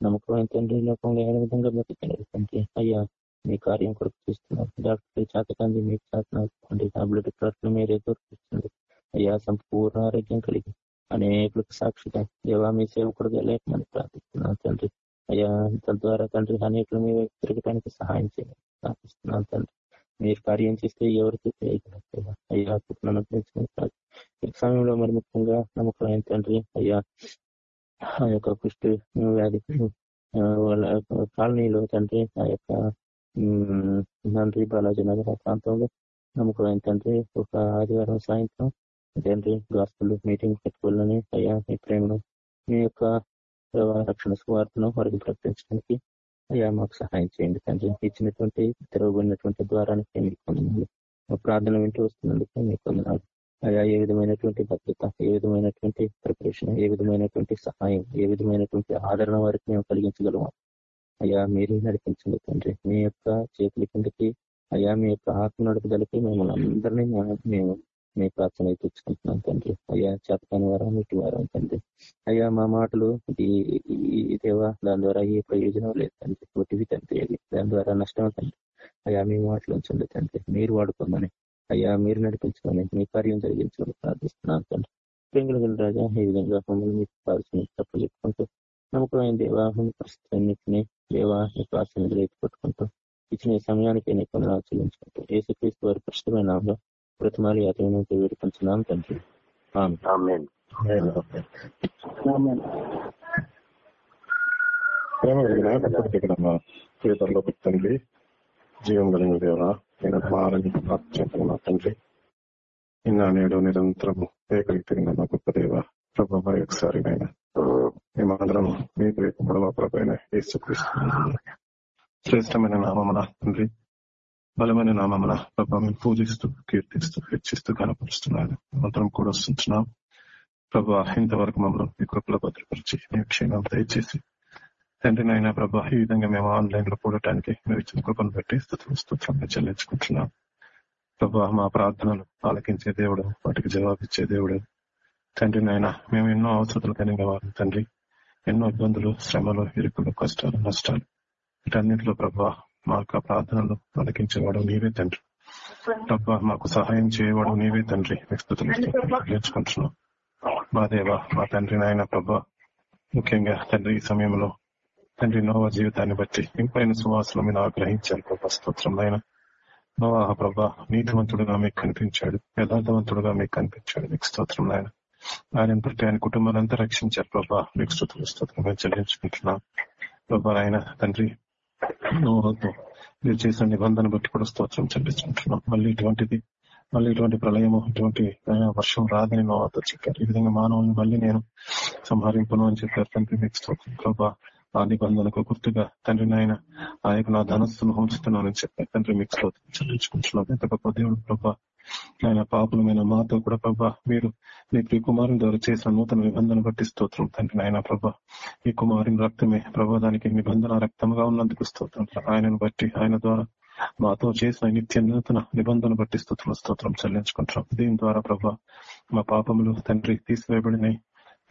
Speaker 6: నమ్మకమైన తండ్రి లోకంలో ఏ విధంగా బతికినారు తండ్రి? అయ్యా మీ కార్యం కొరకు చూస్తున్నారు డాక్టర్ చేతకంది మీకు చేతనండి బ్లడ్ మీరే దొరికిస్తుంది. అయ్యా సంపూర్ణ ఆరోగ్యం కలిగి అనేకులకు సాక్షిగా దేవా మీ సేవకుడుగా లేకమని ప్రార్థిస్తున్నాను తండ్రి. అయ్యా తద్వారా తండ్రి అనేకులు మీ వైపు తిరగడానికి సహాయం చేయాలి ప్రార్థిస్తున్నాను తండ్రి. మీరు కార్యం చేస్తే ఎవరికి చేయగలరు అయ్యా ఈ సమయంలో మరి ముఖ్యంగా నమ్మకం తండ్రి అయ్యా ఆ యొక్క కుష్టి వ్యాధి వాళ్ళ కాలనీలో తండ్రి ఆ యొక్క తండ్రి బాలాజీ నగర ప్రాంతంలో నమ్మకం తండ్రి ఒక ఆదివారం సాయంత్రం తండ్రి గాస్పుల్ మీటింగ్ పెట్టుకోవాలని అయ్యా మీ ప్రేమను మీ యొక్క రక్షణ స్వార్థను వారికి ప్రకటించడానికి అయ్యా మాకు సహాయం చేయండి తండ్రి. ఇచ్చినటువంటి తెరవబడినటువంటి ద్వారానికి మీకు కొందనాలు మా ప్రార్థన వింటూ వస్తున్నందుకు మీకు కొందనాలు అయ్యా ఏ విధమైనటువంటి భద్రత ఏ విధమైనటువంటి ప్రిపరేషన్ ఏ విధమైనటువంటి సహాయం ఏ విధమైనటువంటి ఆదరణ వారికి మేము కలిగించగలము? అయ్యా మీరే నడిపించండి తండ్రి. మీ యొక్క చేతుల కిందకి అయ్యా మీ యొక్క ఆత్మ నడుపుదలకి మేము అందరినీ మేము మీ ప్రార్థన తెచ్చుకుంటున్నాం తండ్రి. అయ్యా చెప్పని వరం ఇటు వారం తండ్రి. అయ్యా మా మాటలు దేవా దాని ద్వారా ఏ ప్రయోజనం లేదు తండ్రి. ఒట్టివి తండ్రి అది దాని ద్వారా నష్టం తండ్రి. అయ్యా మీ మాటలు ఉంచండి తండ్రి. మీరు వాడుకోమని. అయ్యా మీరు నడిపించుకొని మీ కార్యం జరిగించమని ప్రార్థిస్తున్నాను తండ్రి. ప్రేంగుల రాజా ఈ విధంగా మమ్మల్ని మీకు పాల్సిన తప్పు చెప్పుకుంటూ నమ్మకమైన దేవా ఉన్న పరిస్థితులన్నింటినీ దేవా మీ ఆశనిధులు ఎత్తుపట్టుకుంటూ ఇచ్చిన సమయానికి నీకు వందనాలు చెల్లించుకుంటూ ఏసుక్రీస్తు వారి ప్రస్తుతమైన ప్రతిమాలి అతని వేడుకుంటున్నాం తండ్రి.
Speaker 7: ప్రేమ కలిగిన తండ్రి జీవం కలిగిన దేవరా నేను మారని ప్రార్థించిన తండ్రి. నిన్న నేడు నిరంతరము ఏకలికి తిరిగిన మా గొప్ప దేవ ప్రభు మరి ఒకసారి నాయన. మేమందరం మీ ప్రేమ పొడవ ప్రభైన శ్రేష్టమైన నామమున తండ్రి. బలమైన నామమున ప్రభావ మేము పూజిస్తూ కీర్తిస్తూ హెచ్చిస్తూ కనపరుస్తున్నాను మంత్రం కూడా వస్తున్నాం ప్రభా ఇంతవరకు మమ్మల్ని మీ కృపలో భద్రపరిచి మీ క్షేమం దయచేసి తండ్రి నాయన ప్రభా ఈ విధంగా మేము ఆన్లైన్లో కూడటానికి మీరు ఇచ్చిన కృపను పెట్టి స్థుతులు చెల్లించుకుంటున్నాం ప్రభా మా ప్రార్థనలు ఆలకించే దేవుడు వాటికి జవాబిచ్చే దేవుడు. తండ్రి నాయన మేము ఎన్నో అవసరాలు కలిగిన వారు తండ్రి. ఎన్నో ఇబ్బందులు శ్రమలు ఇరుకులు కష్టాలు నష్టాలు. వీటన్నింటిలో ప్రభా మా యొక్క ప్రార్థనలు ఆలకించేవాడు నీవే తండ్రి. ప్రభా మాకు సహాయం చేయవాడు నీవే తండ్రి. చెల్లించుకుంటున్నాం. మా దేవ మా తండ్రి నాయన ప్రభా ముఖ్యంగా తండ్రి ఈ సమయంలో తండ్రి నోవా జీవితాన్ని బట్టి ఇంపైన సువాసన మీద ఆగ్రహించారు ప్రభా స్తోత్రం ఆయన నోవా ప్రభా నీతివంతుడుగా మీకు కనిపించాడు యథార్థవంతుడుగా మీకు కనిపించాడు. మీకు స్తోత్రం ఆయన ఆయన బట్టి ఆయన కుటుంబాలంతా రక్షించారు ప్రభా. మీకు స్తోత్రం మేము చెల్లించుకుంటున్నాం. ప్రభా ఆయన తండ్రి నోవాతో మీరు చేసిన నిబంధన బట్టి కూడా స్తోత్రం చెల్లించుకుంటున్నాం. మళ్ళీ ఇటువంటిది మళ్ళీ ఇటువంటి ప్రళయము ఇటువంటి వర్షం రాదని నోవాతో చెప్పారు. ఈ విధంగా మానవుల్ని మళ్ళీ నేను సంహరింపును అని చెప్పారు తండ్రి మీకు స్తోత్రం. ప్రభా ఆ నిబంధనకు గుర్తుగా తండ్రి నాయన ఆ యొక్క నా ధనస్సును ఉంచుతున్నానని చెప్పారు. తండ్రి మీకు స్తోత్రం చెల్లించుకుంటున్నాం. ఎంత గొప్ప దేవుడు ప్రభా. ఆయన పాపులమైన మాతో కూడా ప్రభా మీరు మీ ప్రియ కుమారుని ద్వారా చేసిన నూతన నిబంధన బట్టి స్తోత్రం తండ్రి ఆయన ప్రభా. ఈ కుమారుని రక్తమే ప్రభా దానికి నిబంధన రక్తంగా ఉన్నందుకు స్తోత్రం ఆయనను బట్టి ఆయన ద్వారా మాతో చేసిన నిత్య నూతన నిబంధన బట్టి స్తోత్రం స్తోత్రం చెల్లించుకుంటున్నాం. దీని ద్వారా ప్రభా మా పాపములు తండ్రి తీసివేయబడినాయి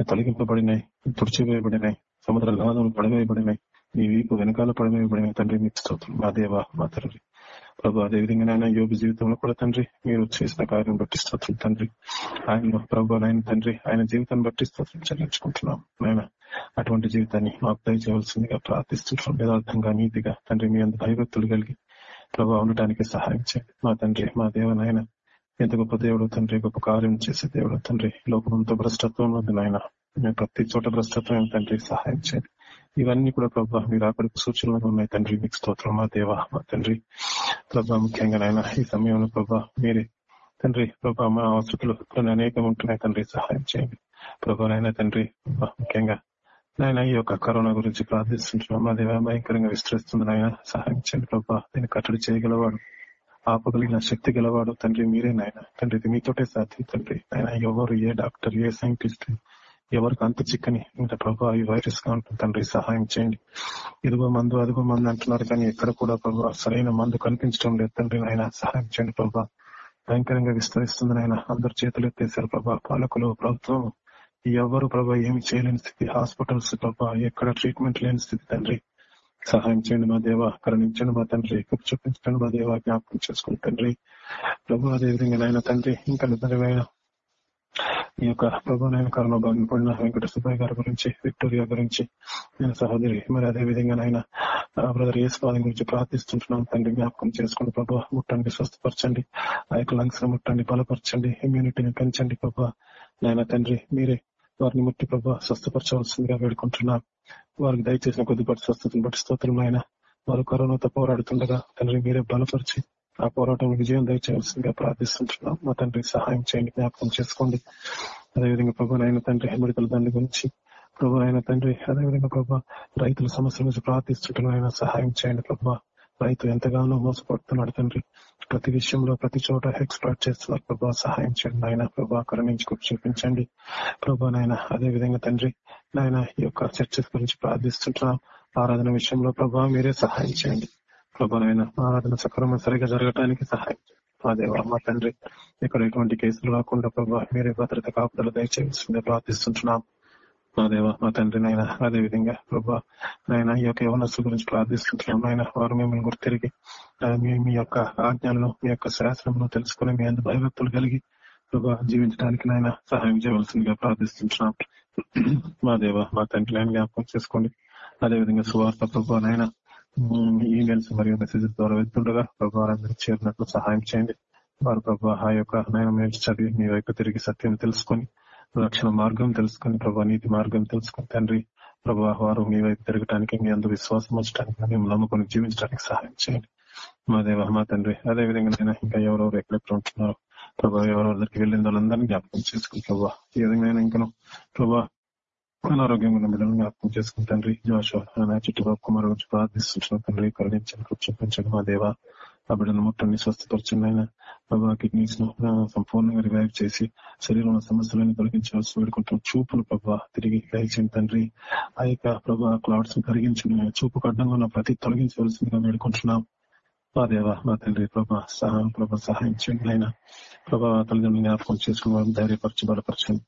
Speaker 7: తొలగింపబడినాయి తుడిచివేయబడినాయి సముద్ర నాదములు పడవేయబడినాయి మీ వీపు వెనకాల పడవేయబడినాయి తండ్రి మీకు స్తోత్రం. మా దేవ మా తండ్రి ప్రభు అదేవిధంగా నాయన యోగ జీవితంలో కూడా తండ్రి మీరు చేసిన కార్యం బట్టి స్తోత్రం తండ్రి. ఆయన ప్రభు నాయన తండ్రి ఆయన జీవితాన్ని బట్టి స్తోత్రం చెల్లించుకుంటున్నాం. నాయన అటువంటి జీవితాన్ని మాకు దయచేయవలసిందిగా ప్రార్థిస్తుంటున్నాం. యథార్థంగా నీతిగా తండ్రి మీ అంత భయభక్తులు కలిగి ప్రభావ ఉండటానికి సహాయం చేయండి. మా తండ్రి మా దేవ నాయన ఎంత గొప్ప దేవుడు తండ్రి గొప్ప కార్యం చేసే దేవుడు తండ్రి. లోకంతో భ్రష్టత్వం ఉంది నాయన. మేము ప్రతి చోట భ్రష్టత్వం తండ్రి సహాయం చేయండి. ఇవన్నీ కూడా ప్రభా మీరు అక్కడికి సూచనలు ఉన్నాయి తండ్రి. మీకు స్తోత్రం. మా దేవ మా తండ్రి. ప్రభా ముఖ్యంగా నాయన ఈ సమయంలో ప్రభా మీరే. తండ్రి ప్రభా మా అవసరాలు అనేకం ఉంటున్నాయి. తండ్రి సహాయం చేయండి. ప్రభా నాయన తండ్రి ముఖ్యంగా నాయన ఈ యొక్క కరోనా గురించి ప్రార్థిస్తుంటున్నాం. మా దేవ భయంకరంగా విస్తరిస్తుంది నాయన. సహాయం చేయండి ప్రభా. దీన్ని కట్టడి చేయగలవాడు. ఆపగలిగిన శక్తి గలవాడు. తండ్రి మీరే నాయన. తండ్రి ఇది మీతోటే సాధ్యం. తండ్రి ఆయన ఎవరు ఏ డాక్టర్ ఏ సైంటిస్ట్ ఎవరికి అంత చిక్కని ఇంత ప్రభా ఈ వైరస్గా ఉంటుంది తండ్రి సహాయం చేయండి. ఇదిగో మందు అదిగో మందు అంటున్నారు కానీ ఎక్కడ కూడా ప్రభా సరైన మందు కనిపించడం లేదు తండ్రి నాయన. సహాయం చేయండి ప్రభా. భయంకరంగా విస్తరిస్తుంది నాయన అందరు చేతులు ఎత్తేసారు ప్రభా. పాలకులు ప్రభుత్వం ఎవరు ప్రభా ఏమి చేయలేని స్థితి. హాస్పిటల్స్ ప్రభా ఎక్కడ ట్రీట్మెంట్ లేని స్థితి తండ్రి. సహాయం చేయండి మా దేవ కరుణించండి మా తండ్రి. చూపించండి మా దేవ జ్ఞాపకం చేసుకోండి తండ్రి. ప్రభు అదేవిధంగా నాయన తండ్రి ఇంకా నిజమైన ఈ యొక్క ప్రభు నాయన కరోనా పడిన వెంకట సుబ్బయ్య గారి గురించి విక్టోరియా గురించి నేను సహోదరి మరి అదే విధంగా నాయన బ్రదర్ యేసుపాదం గురించి ప్రార్థిస్తుంటున్నాను తండ్రి జ్ఞాపకం చేసుకోండి ప్రభు ముట్టండి స్వస్థపరచండి ఆ యొక్క లంగ్స్ ముట్టండి బలపరచండి ఇమ్యూనిటీని పెంచండి ప్రభా. నాయన తండ్రి మీరే వారిని ముట్టి ప్రభు స్వస్థపరచవలసిందిగా వేడుకుంటున్నాను వారికి దయచేసిన కొద్దిపాటి స్వస్థతను బట్టి స్తోత్రం ఆయన వారు కరోనాతో పోరాడుతుండగా తండ్రి మీరే బలపరిచి ఆ పోరాటం విజయం దయచేయాల్సిందిగా ప్రార్థిస్తుంటున్నాం. మా తండ్రి సహాయం చేయండి జ్ఞాపకం చేసుకోండి. అదేవిధంగా ప్రభు నాయన తండ్రి హెమరికల దాని గురించి ప్రభు ఆయన తండ్రి అదేవిధంగా ప్రభు రైతుల సమస్యల గురించి ప్రార్థిస్తుంటున్నాం. ఆయన సహాయం చేయండి ప్రభు. రైతు ఎంతగానో మోసపడుతున్నాడు తండ్రి. ప్రతి విషయంలో ప్రతి చోట ఎక్స్ప్లాట్ చేస్తున్నారు ప్రభా. సహాయం చేయండి ఆయన ప్రభా. కరుణించి చూపించండి ప్రభా నాయన. అదే విధంగా తండ్రి నాయన ఈ యొక్క చర్చస్ గురించి ప్రార్థిస్తుంటున్నాం. ఆరాధన విషయంలో ప్రభా మీరే సహాయం చేయండి. ప్రభావమైన ఆరాధన సక్రమం సరిగా జరగటానికి సహాయం మా దేవ మా తండ్రి ఇక్కడ ఎటువంటి కేసులు రాకుండా ప్రభా మీరే భద్రత కాపుదలు దయచేసి ప్రార్థిస్తుంటున్నాం. మా దేవ మా తండ్రి నాయన అదే విధంగా ప్రభా నాయన ఈ యొక్క యవనస్సు గురించి ప్రార్థిస్తుంటున్నాం. నాయన వారు మిమ్మల్ని గుర్తిరిగి మీ మీ యొక్క ఆజ్ఞలను మీ యొక్క శాస్త్రంలో తెలుసుకుని మీ అందు భయభక్తులు కలిగి ప్రభా జీవించడానికి నాయన సహాయం చేయవలసిందిగా ప్రార్థిస్తుంటున్నాం. మా దేవ మా తండ్రి నాయన జ్ఞాపకం చేసుకోండి. అదేవిధంగా సువార్త ప్రభు నాయన ఈమెయిల్స్ మరియు మెసేజెస్ ద్వారా వెళ్తుండగా ప్రభు చేరినట్లు సహాయం చేయండి వారు ప్రభు ఆ యొక్క నయన మెయిల్స్ చదివి మీ వైపు తిరిగి సత్యం తెలుసుకొని రక్షణ మార్గం తెలుసుకొని ప్రభా నీతి మార్గం తెలుసుకుని తండ్రి ప్రభా వారు మీ వైపు తిరగటానికి మీ అందు విశ్వాసం వచ్చడానికి మేము నమ్ముకొని జీవించడానికి సహాయం చేయండి మా దేవ మా తండ్రి అదే విధంగా నేను ఇంకా ఎవరెవరు ఎక్కడెక్కడ ఉంటున్నారో ప్రభా ఎవరెవరికి దగ్గరికి వెళ్ళిన వాళ్ళందరినీ జ్ఞాపకం చేసుకుని ప్రభా ఈ విధంగా ఇంకా ఇంకను ప్రభా అనారోగ్యంగా బిడ్డలను జ్ఞాపకం చేసుకుని తండ్రి జోషో నా చుట్టుపక్కల కుమారు గురించి ప్రార్థిస్తున్నాను తండ్రి కరుణించండి చూపించండి మా దేవ ఆ బిడ్డను మొత్తాన్ని స్వస్థపరచండి. ఆయన ప్రభా కిడ్నీస్ను సంపూర్ణంగా రివైవ్ చేసి శరీరంలో సమస్యలను తొలగించవలసి వేడుకుంటున్న. చూపును ప్రభా తిరిగి దయచేయండి తండ్రి. ఆ యొక్క ప్రభా క్లౌడ్స్ కరిగించండి. చూపు అడ్డంగా ఉన్న ప్రతి తొలగించవలసిందిగా వేడుకుంటున్నాం. మా దేవ మా తండ్రి ప్రభా సహాయం ప్రభా సహాయం చేయండి ఆయన ప్రభా తల్లిదండ్రులు జ్ఞాపకం చేసుకుని వారిని ధైర్యపరచి బలపరచండి.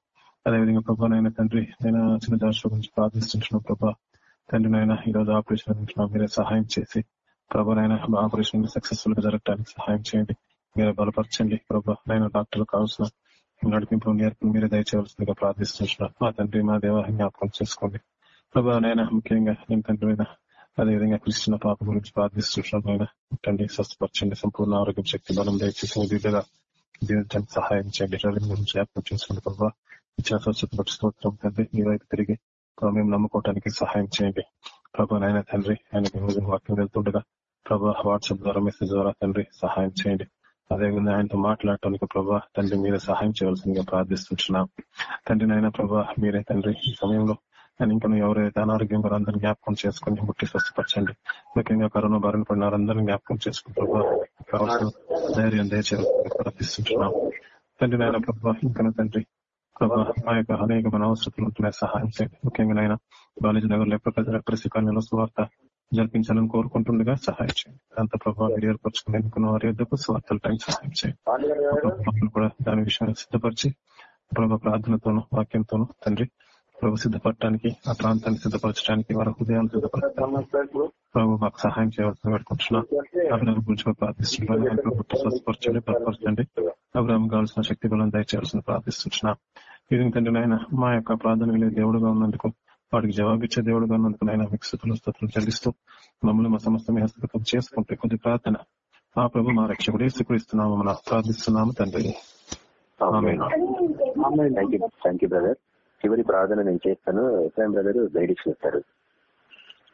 Speaker 7: అదేవిధంగా ప్రభా నాయన తండ్రి నేను చిన్న దాశ గురించి ప్రార్థిస్తుంటున్నాను ప్రభా. తండ్రి నాయన ఈ రోజు ఆపరేషన్ గురించి మీరే సహాయం చేసి ప్రభా నాయన ఆపరేషన్ సక్సెస్ఫుల్గా జరగడానికి సహాయం చేయండి. మీరే బలపరచండి ప్రభా. నాయన డాక్టర్ కావాల్సిన నడిపింపు నేర్పులు మీరే దయచేయవలసిందిగా ప్రార్థిస్తున్నాను మా తండ్రి మా దేవ జ్ఞాపకం చేసుకోండి. ప్రభా నాయన ముఖ్యంగా నేను తండ్రి అయినా అదేవిధంగా కృష్ణ పాప గురించి ప్రార్థిస్తున్నాను ఆయన తండ్రి స్వస్థపరచండి. సంపూర్ణ ఆరోగ్యం శక్తి బలం దయచేసి మీ జీవించడానికి సహాయం చేయండి. గురించి జ్ఞాపకం చేసుకోండి ప్రభావ ఇచ్చిన స్తోత్రం తండ్రి. మీ వైపు తిరిగి ప్రభా మేము సహాయం చేయండి. ప్రభా నాయన తండ్రి ఆయనకి వాక్యం వెళ్తుండగా ప్రభా వాట్సాప్ ద్వారా మెసేజ్ ద్వారా తండ్రి సహాయం చేయండి. అదేవిధంగా ఆయనతో మాట్లాడటానికి ప్రభా తండ్రి మీరే సహాయం చేయవలసిందిగా ప్రార్థిస్తున్నాం తండ్రి నాయన ప్రభా మీరే తండ్రి ఈ సమయంలో నేను ఇంకా ఎవరైతే అనారోగ్యం వారు అందరిని జ్ఞాపకం చేసుకుని ముట్టి స్వస్థపరచండి. ముఖ్యంగా కరోనా బారిన పడిన వారందరినీ జ్ఞాపకం చేసుకుని ప్రభావ ధైర్యం దయచేయాలని ప్రార్థిస్తున్నాం తండ్రి నాయన ప్రభా ఇంకా తండ్రి ప్రభా మా యొక్క అనేక మన అవసరతలు సహాయం చేయండి. ముఖ్యంగా నాయన బాలాజీ నగర్ లెప్రసి కాలనీలో స్వార్థ జరిపించాలని కోరుకుంటుండగా సహాయం చేయండి. దాంతో ప్రభావ మీరు ఏర్పరచుకుని ఎన్నుకున్న వారి యొద్దకు స్వార్థల టైం సహాయం చేయండి. కూడా దాని విషయాన్ని సిద్ధపరిచి ప్రభా ప్రార్థనతోను వాక్యంతోను తండ్రి ప్రభు సిద్ధపడటానికి ఆ ప్రాంతాన్ని సిద్ధపరచడానికి వారి హృదయాలు సిద్ధపరచడానికి ప్రభు మాకు సహాయం చేయవలసిన పెట్టుకుంటున్నాం అభిరామ్ గురించి స్వస్థపరచండి బలపరచండి. అభిరామ్ కావాల్సిన శక్తి బలం దయచేయాల్సిన ప్రార్థిస్తున్నాం ఇది తండ్రి నాయన మా యొక్క ప్రార్థన వినే దేవుడుగా ఉన్నందుకు వాడికి జవాబిచ్చే దేవుడుగా ఉన్నందుకు నాయన మీకు స్థుతులు స్తోత్రం చెల్లిస్తూ మమ్మల్ని మా సమస్త మీ హస్తగతం చేసుకుంటే కొద్ది ప్రార్థన. మా ప్రభు మా రక్షకుడు యేసుక్రీస్తున్నాము మనం ప్రార్థిస్తున్నాము తండ్రి.
Speaker 3: థ్యాంక్ యూ బ్రదర్ చివరి ప్రార్థన నేను చేస్తాను. ఎఫ్ఎం బ్రదర్ గైడిక్షన్ ఇస్తారు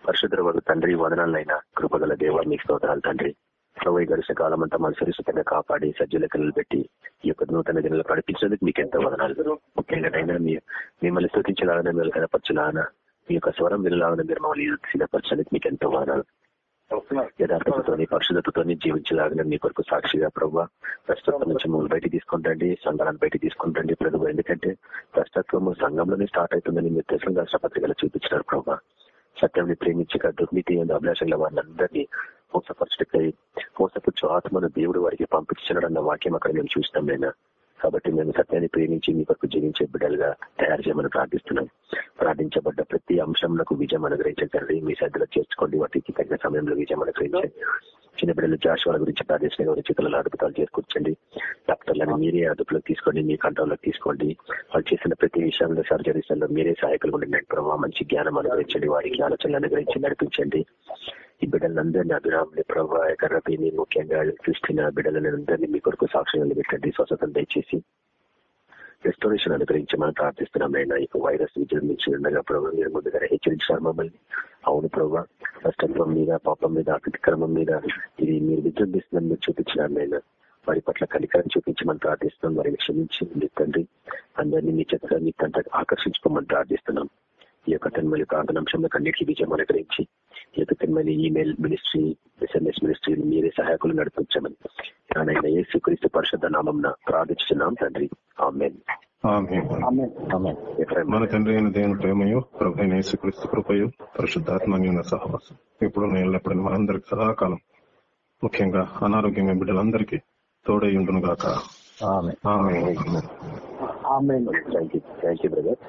Speaker 3: పరిశుద్ధ వారు తండ్రి వదనాలైనా కృపగల దేవ మీకు స్తోత్రాలు తండ్రి. ప్రభు గడిచిన కాలం అంతా మన సురక్షితంగా కాపాడి కనులు పెట్టి ఈ యొక్క నూతన దినాలు నడిపించేందుకు మీకు ఎంతో వదనాలు. ముఖ్యంగా అయినా మీ మిమ్మల్ని స్థుతించలాగానే మిమ్మల్ని కనపరచలాగా మీ యొక్క స్వరం వినలాగానే మీరు మమ్మల్ని సిద్ధపరచడానికి మీకు ఎంతో వదనాలు. యథార్థతతోని పరిశుద్ధతతోని జీవించలాగిన మీ కొరకు సాక్షిగా ప్రభావ ప్రస్తుతం నుంచి మమ్మల్ని బయట తీసుకుంటండి సంఘాలను బయట తీసుకుంటండి ప్రభు ఎందుకంటే ప్రస్తుత్వము సంఘంలోనే స్టార్ట్ అవుతుందని మీరు తెలుసు రాష్ట్రపత్రికలు చూపించినారు ప్రభావ సత్యాన్ని ప్రేమించక దుర్నీతి అండ్ అభిలాషంలో వారిని మోసపరచుటై మోసపుచ్చు ఆత్మను దేవుడు వారికి పంపించాడన్న వాక్యం అక్కడ మేము చూసినాం నేను కాబట్టి మేము సత్యాన్ని ప్రేమించి మీ కొరకు జీవించే బిడ్డలుగా తయారు చేయమని ప్రార్థిస్తున్నాం. ప్రార్థించబడ్డ ప్రతి అంశంలో విజయం అనుగ్రహించండి మీ శ్రద్ధలో చేర్చుకోండి. వాటికి తగిన సమయంలో విజయం అనుగ్రహించండి. చిన్న బిడ్డలు జాషువాల గురించి ప్రార్థించిన గురించి చిత్రాల అద్భుతాలు చేరుకూర్చండి డాక్టర్లను మీరే అదుపులోకి తీసుకోండి. మీ కంట్రోల్లోకి తీసుకోండి. వాళ్ళు చేసిన ప్రతి విషయంలో సర్జరీస్లో మీరే సహాయకులు ఉండండి. ప్రభావ మంచి జ్ఞానం అనుగ్రహించండి. వారికి ఆలోచనలు అనుగ్రహించి నడిపించండి. ఈ బిడ్డలందరినీ అభిరాముని ప్రభావ ఎకరపీని ముఖ్యంగా క్రిస్టిన బిడ్డలందరినీ మీ కొరకు సాక్ష్యం నిలబెట్టండి స్వస్థతను దయచేసి. రెస్టోరేషన్ అనుగ్రహించమని ప్రార్థిస్తున్నాం అయినా ఈ వైరస్ విజృంభించి ఉండగా ప్రభావ మీరు ముందుగా హెచ్చరించారు మమ్మల్ని. అవును ప్రభావ కష్టత్వం మీద పాపం మీద అతిక్రమం మీద ఇది మీరు విజృంభిస్తుందని మీరు చూపించినారు నేను వారి పట్ల కనికరం చూపించమని ప్రార్థిస్తున్నాం వారిని క్షమించి మీ తండ్రి అందరినీ మీ చెత్త మీ తంట ఆకర్షించుకోమని ప్రార్థిస్తున్నాం. ఈ యొక్క తన్మలి ప్రార్థనాంశంలో కన్నిటికీ విజయం అనుగ్రహించి తన్మలి ఈమెయిల్ మినిస్ట్రీ ఎస్ఎంఎస్ మినిస్ట్రీ మీరే సహాయకులు నడిపించమని నాయన ఏ స్వీకరిస్తూ పరిశుద్ధ నామం ప్రార్థించున్నాం తండ్రి ఆమెన్
Speaker 7: ఆమేన్. మన తండ్రి అయిన దేవుని ప్రేమయు ప్రభు యేసుక్రీస్తు కృపయు పరిశుద్ధాత్మన్యున సహవాసం ఇప్పుడు ఎల్లప్పుడూ మనందరికి సదాకాలం ముఖ్యంగా అనారోగ్యంగా బిడ్డలందరికీ తోడై ఉండును గాక
Speaker 6: ఆమె
Speaker 7: ఆమె
Speaker 5: ఆమె
Speaker 3: thank you thank you brother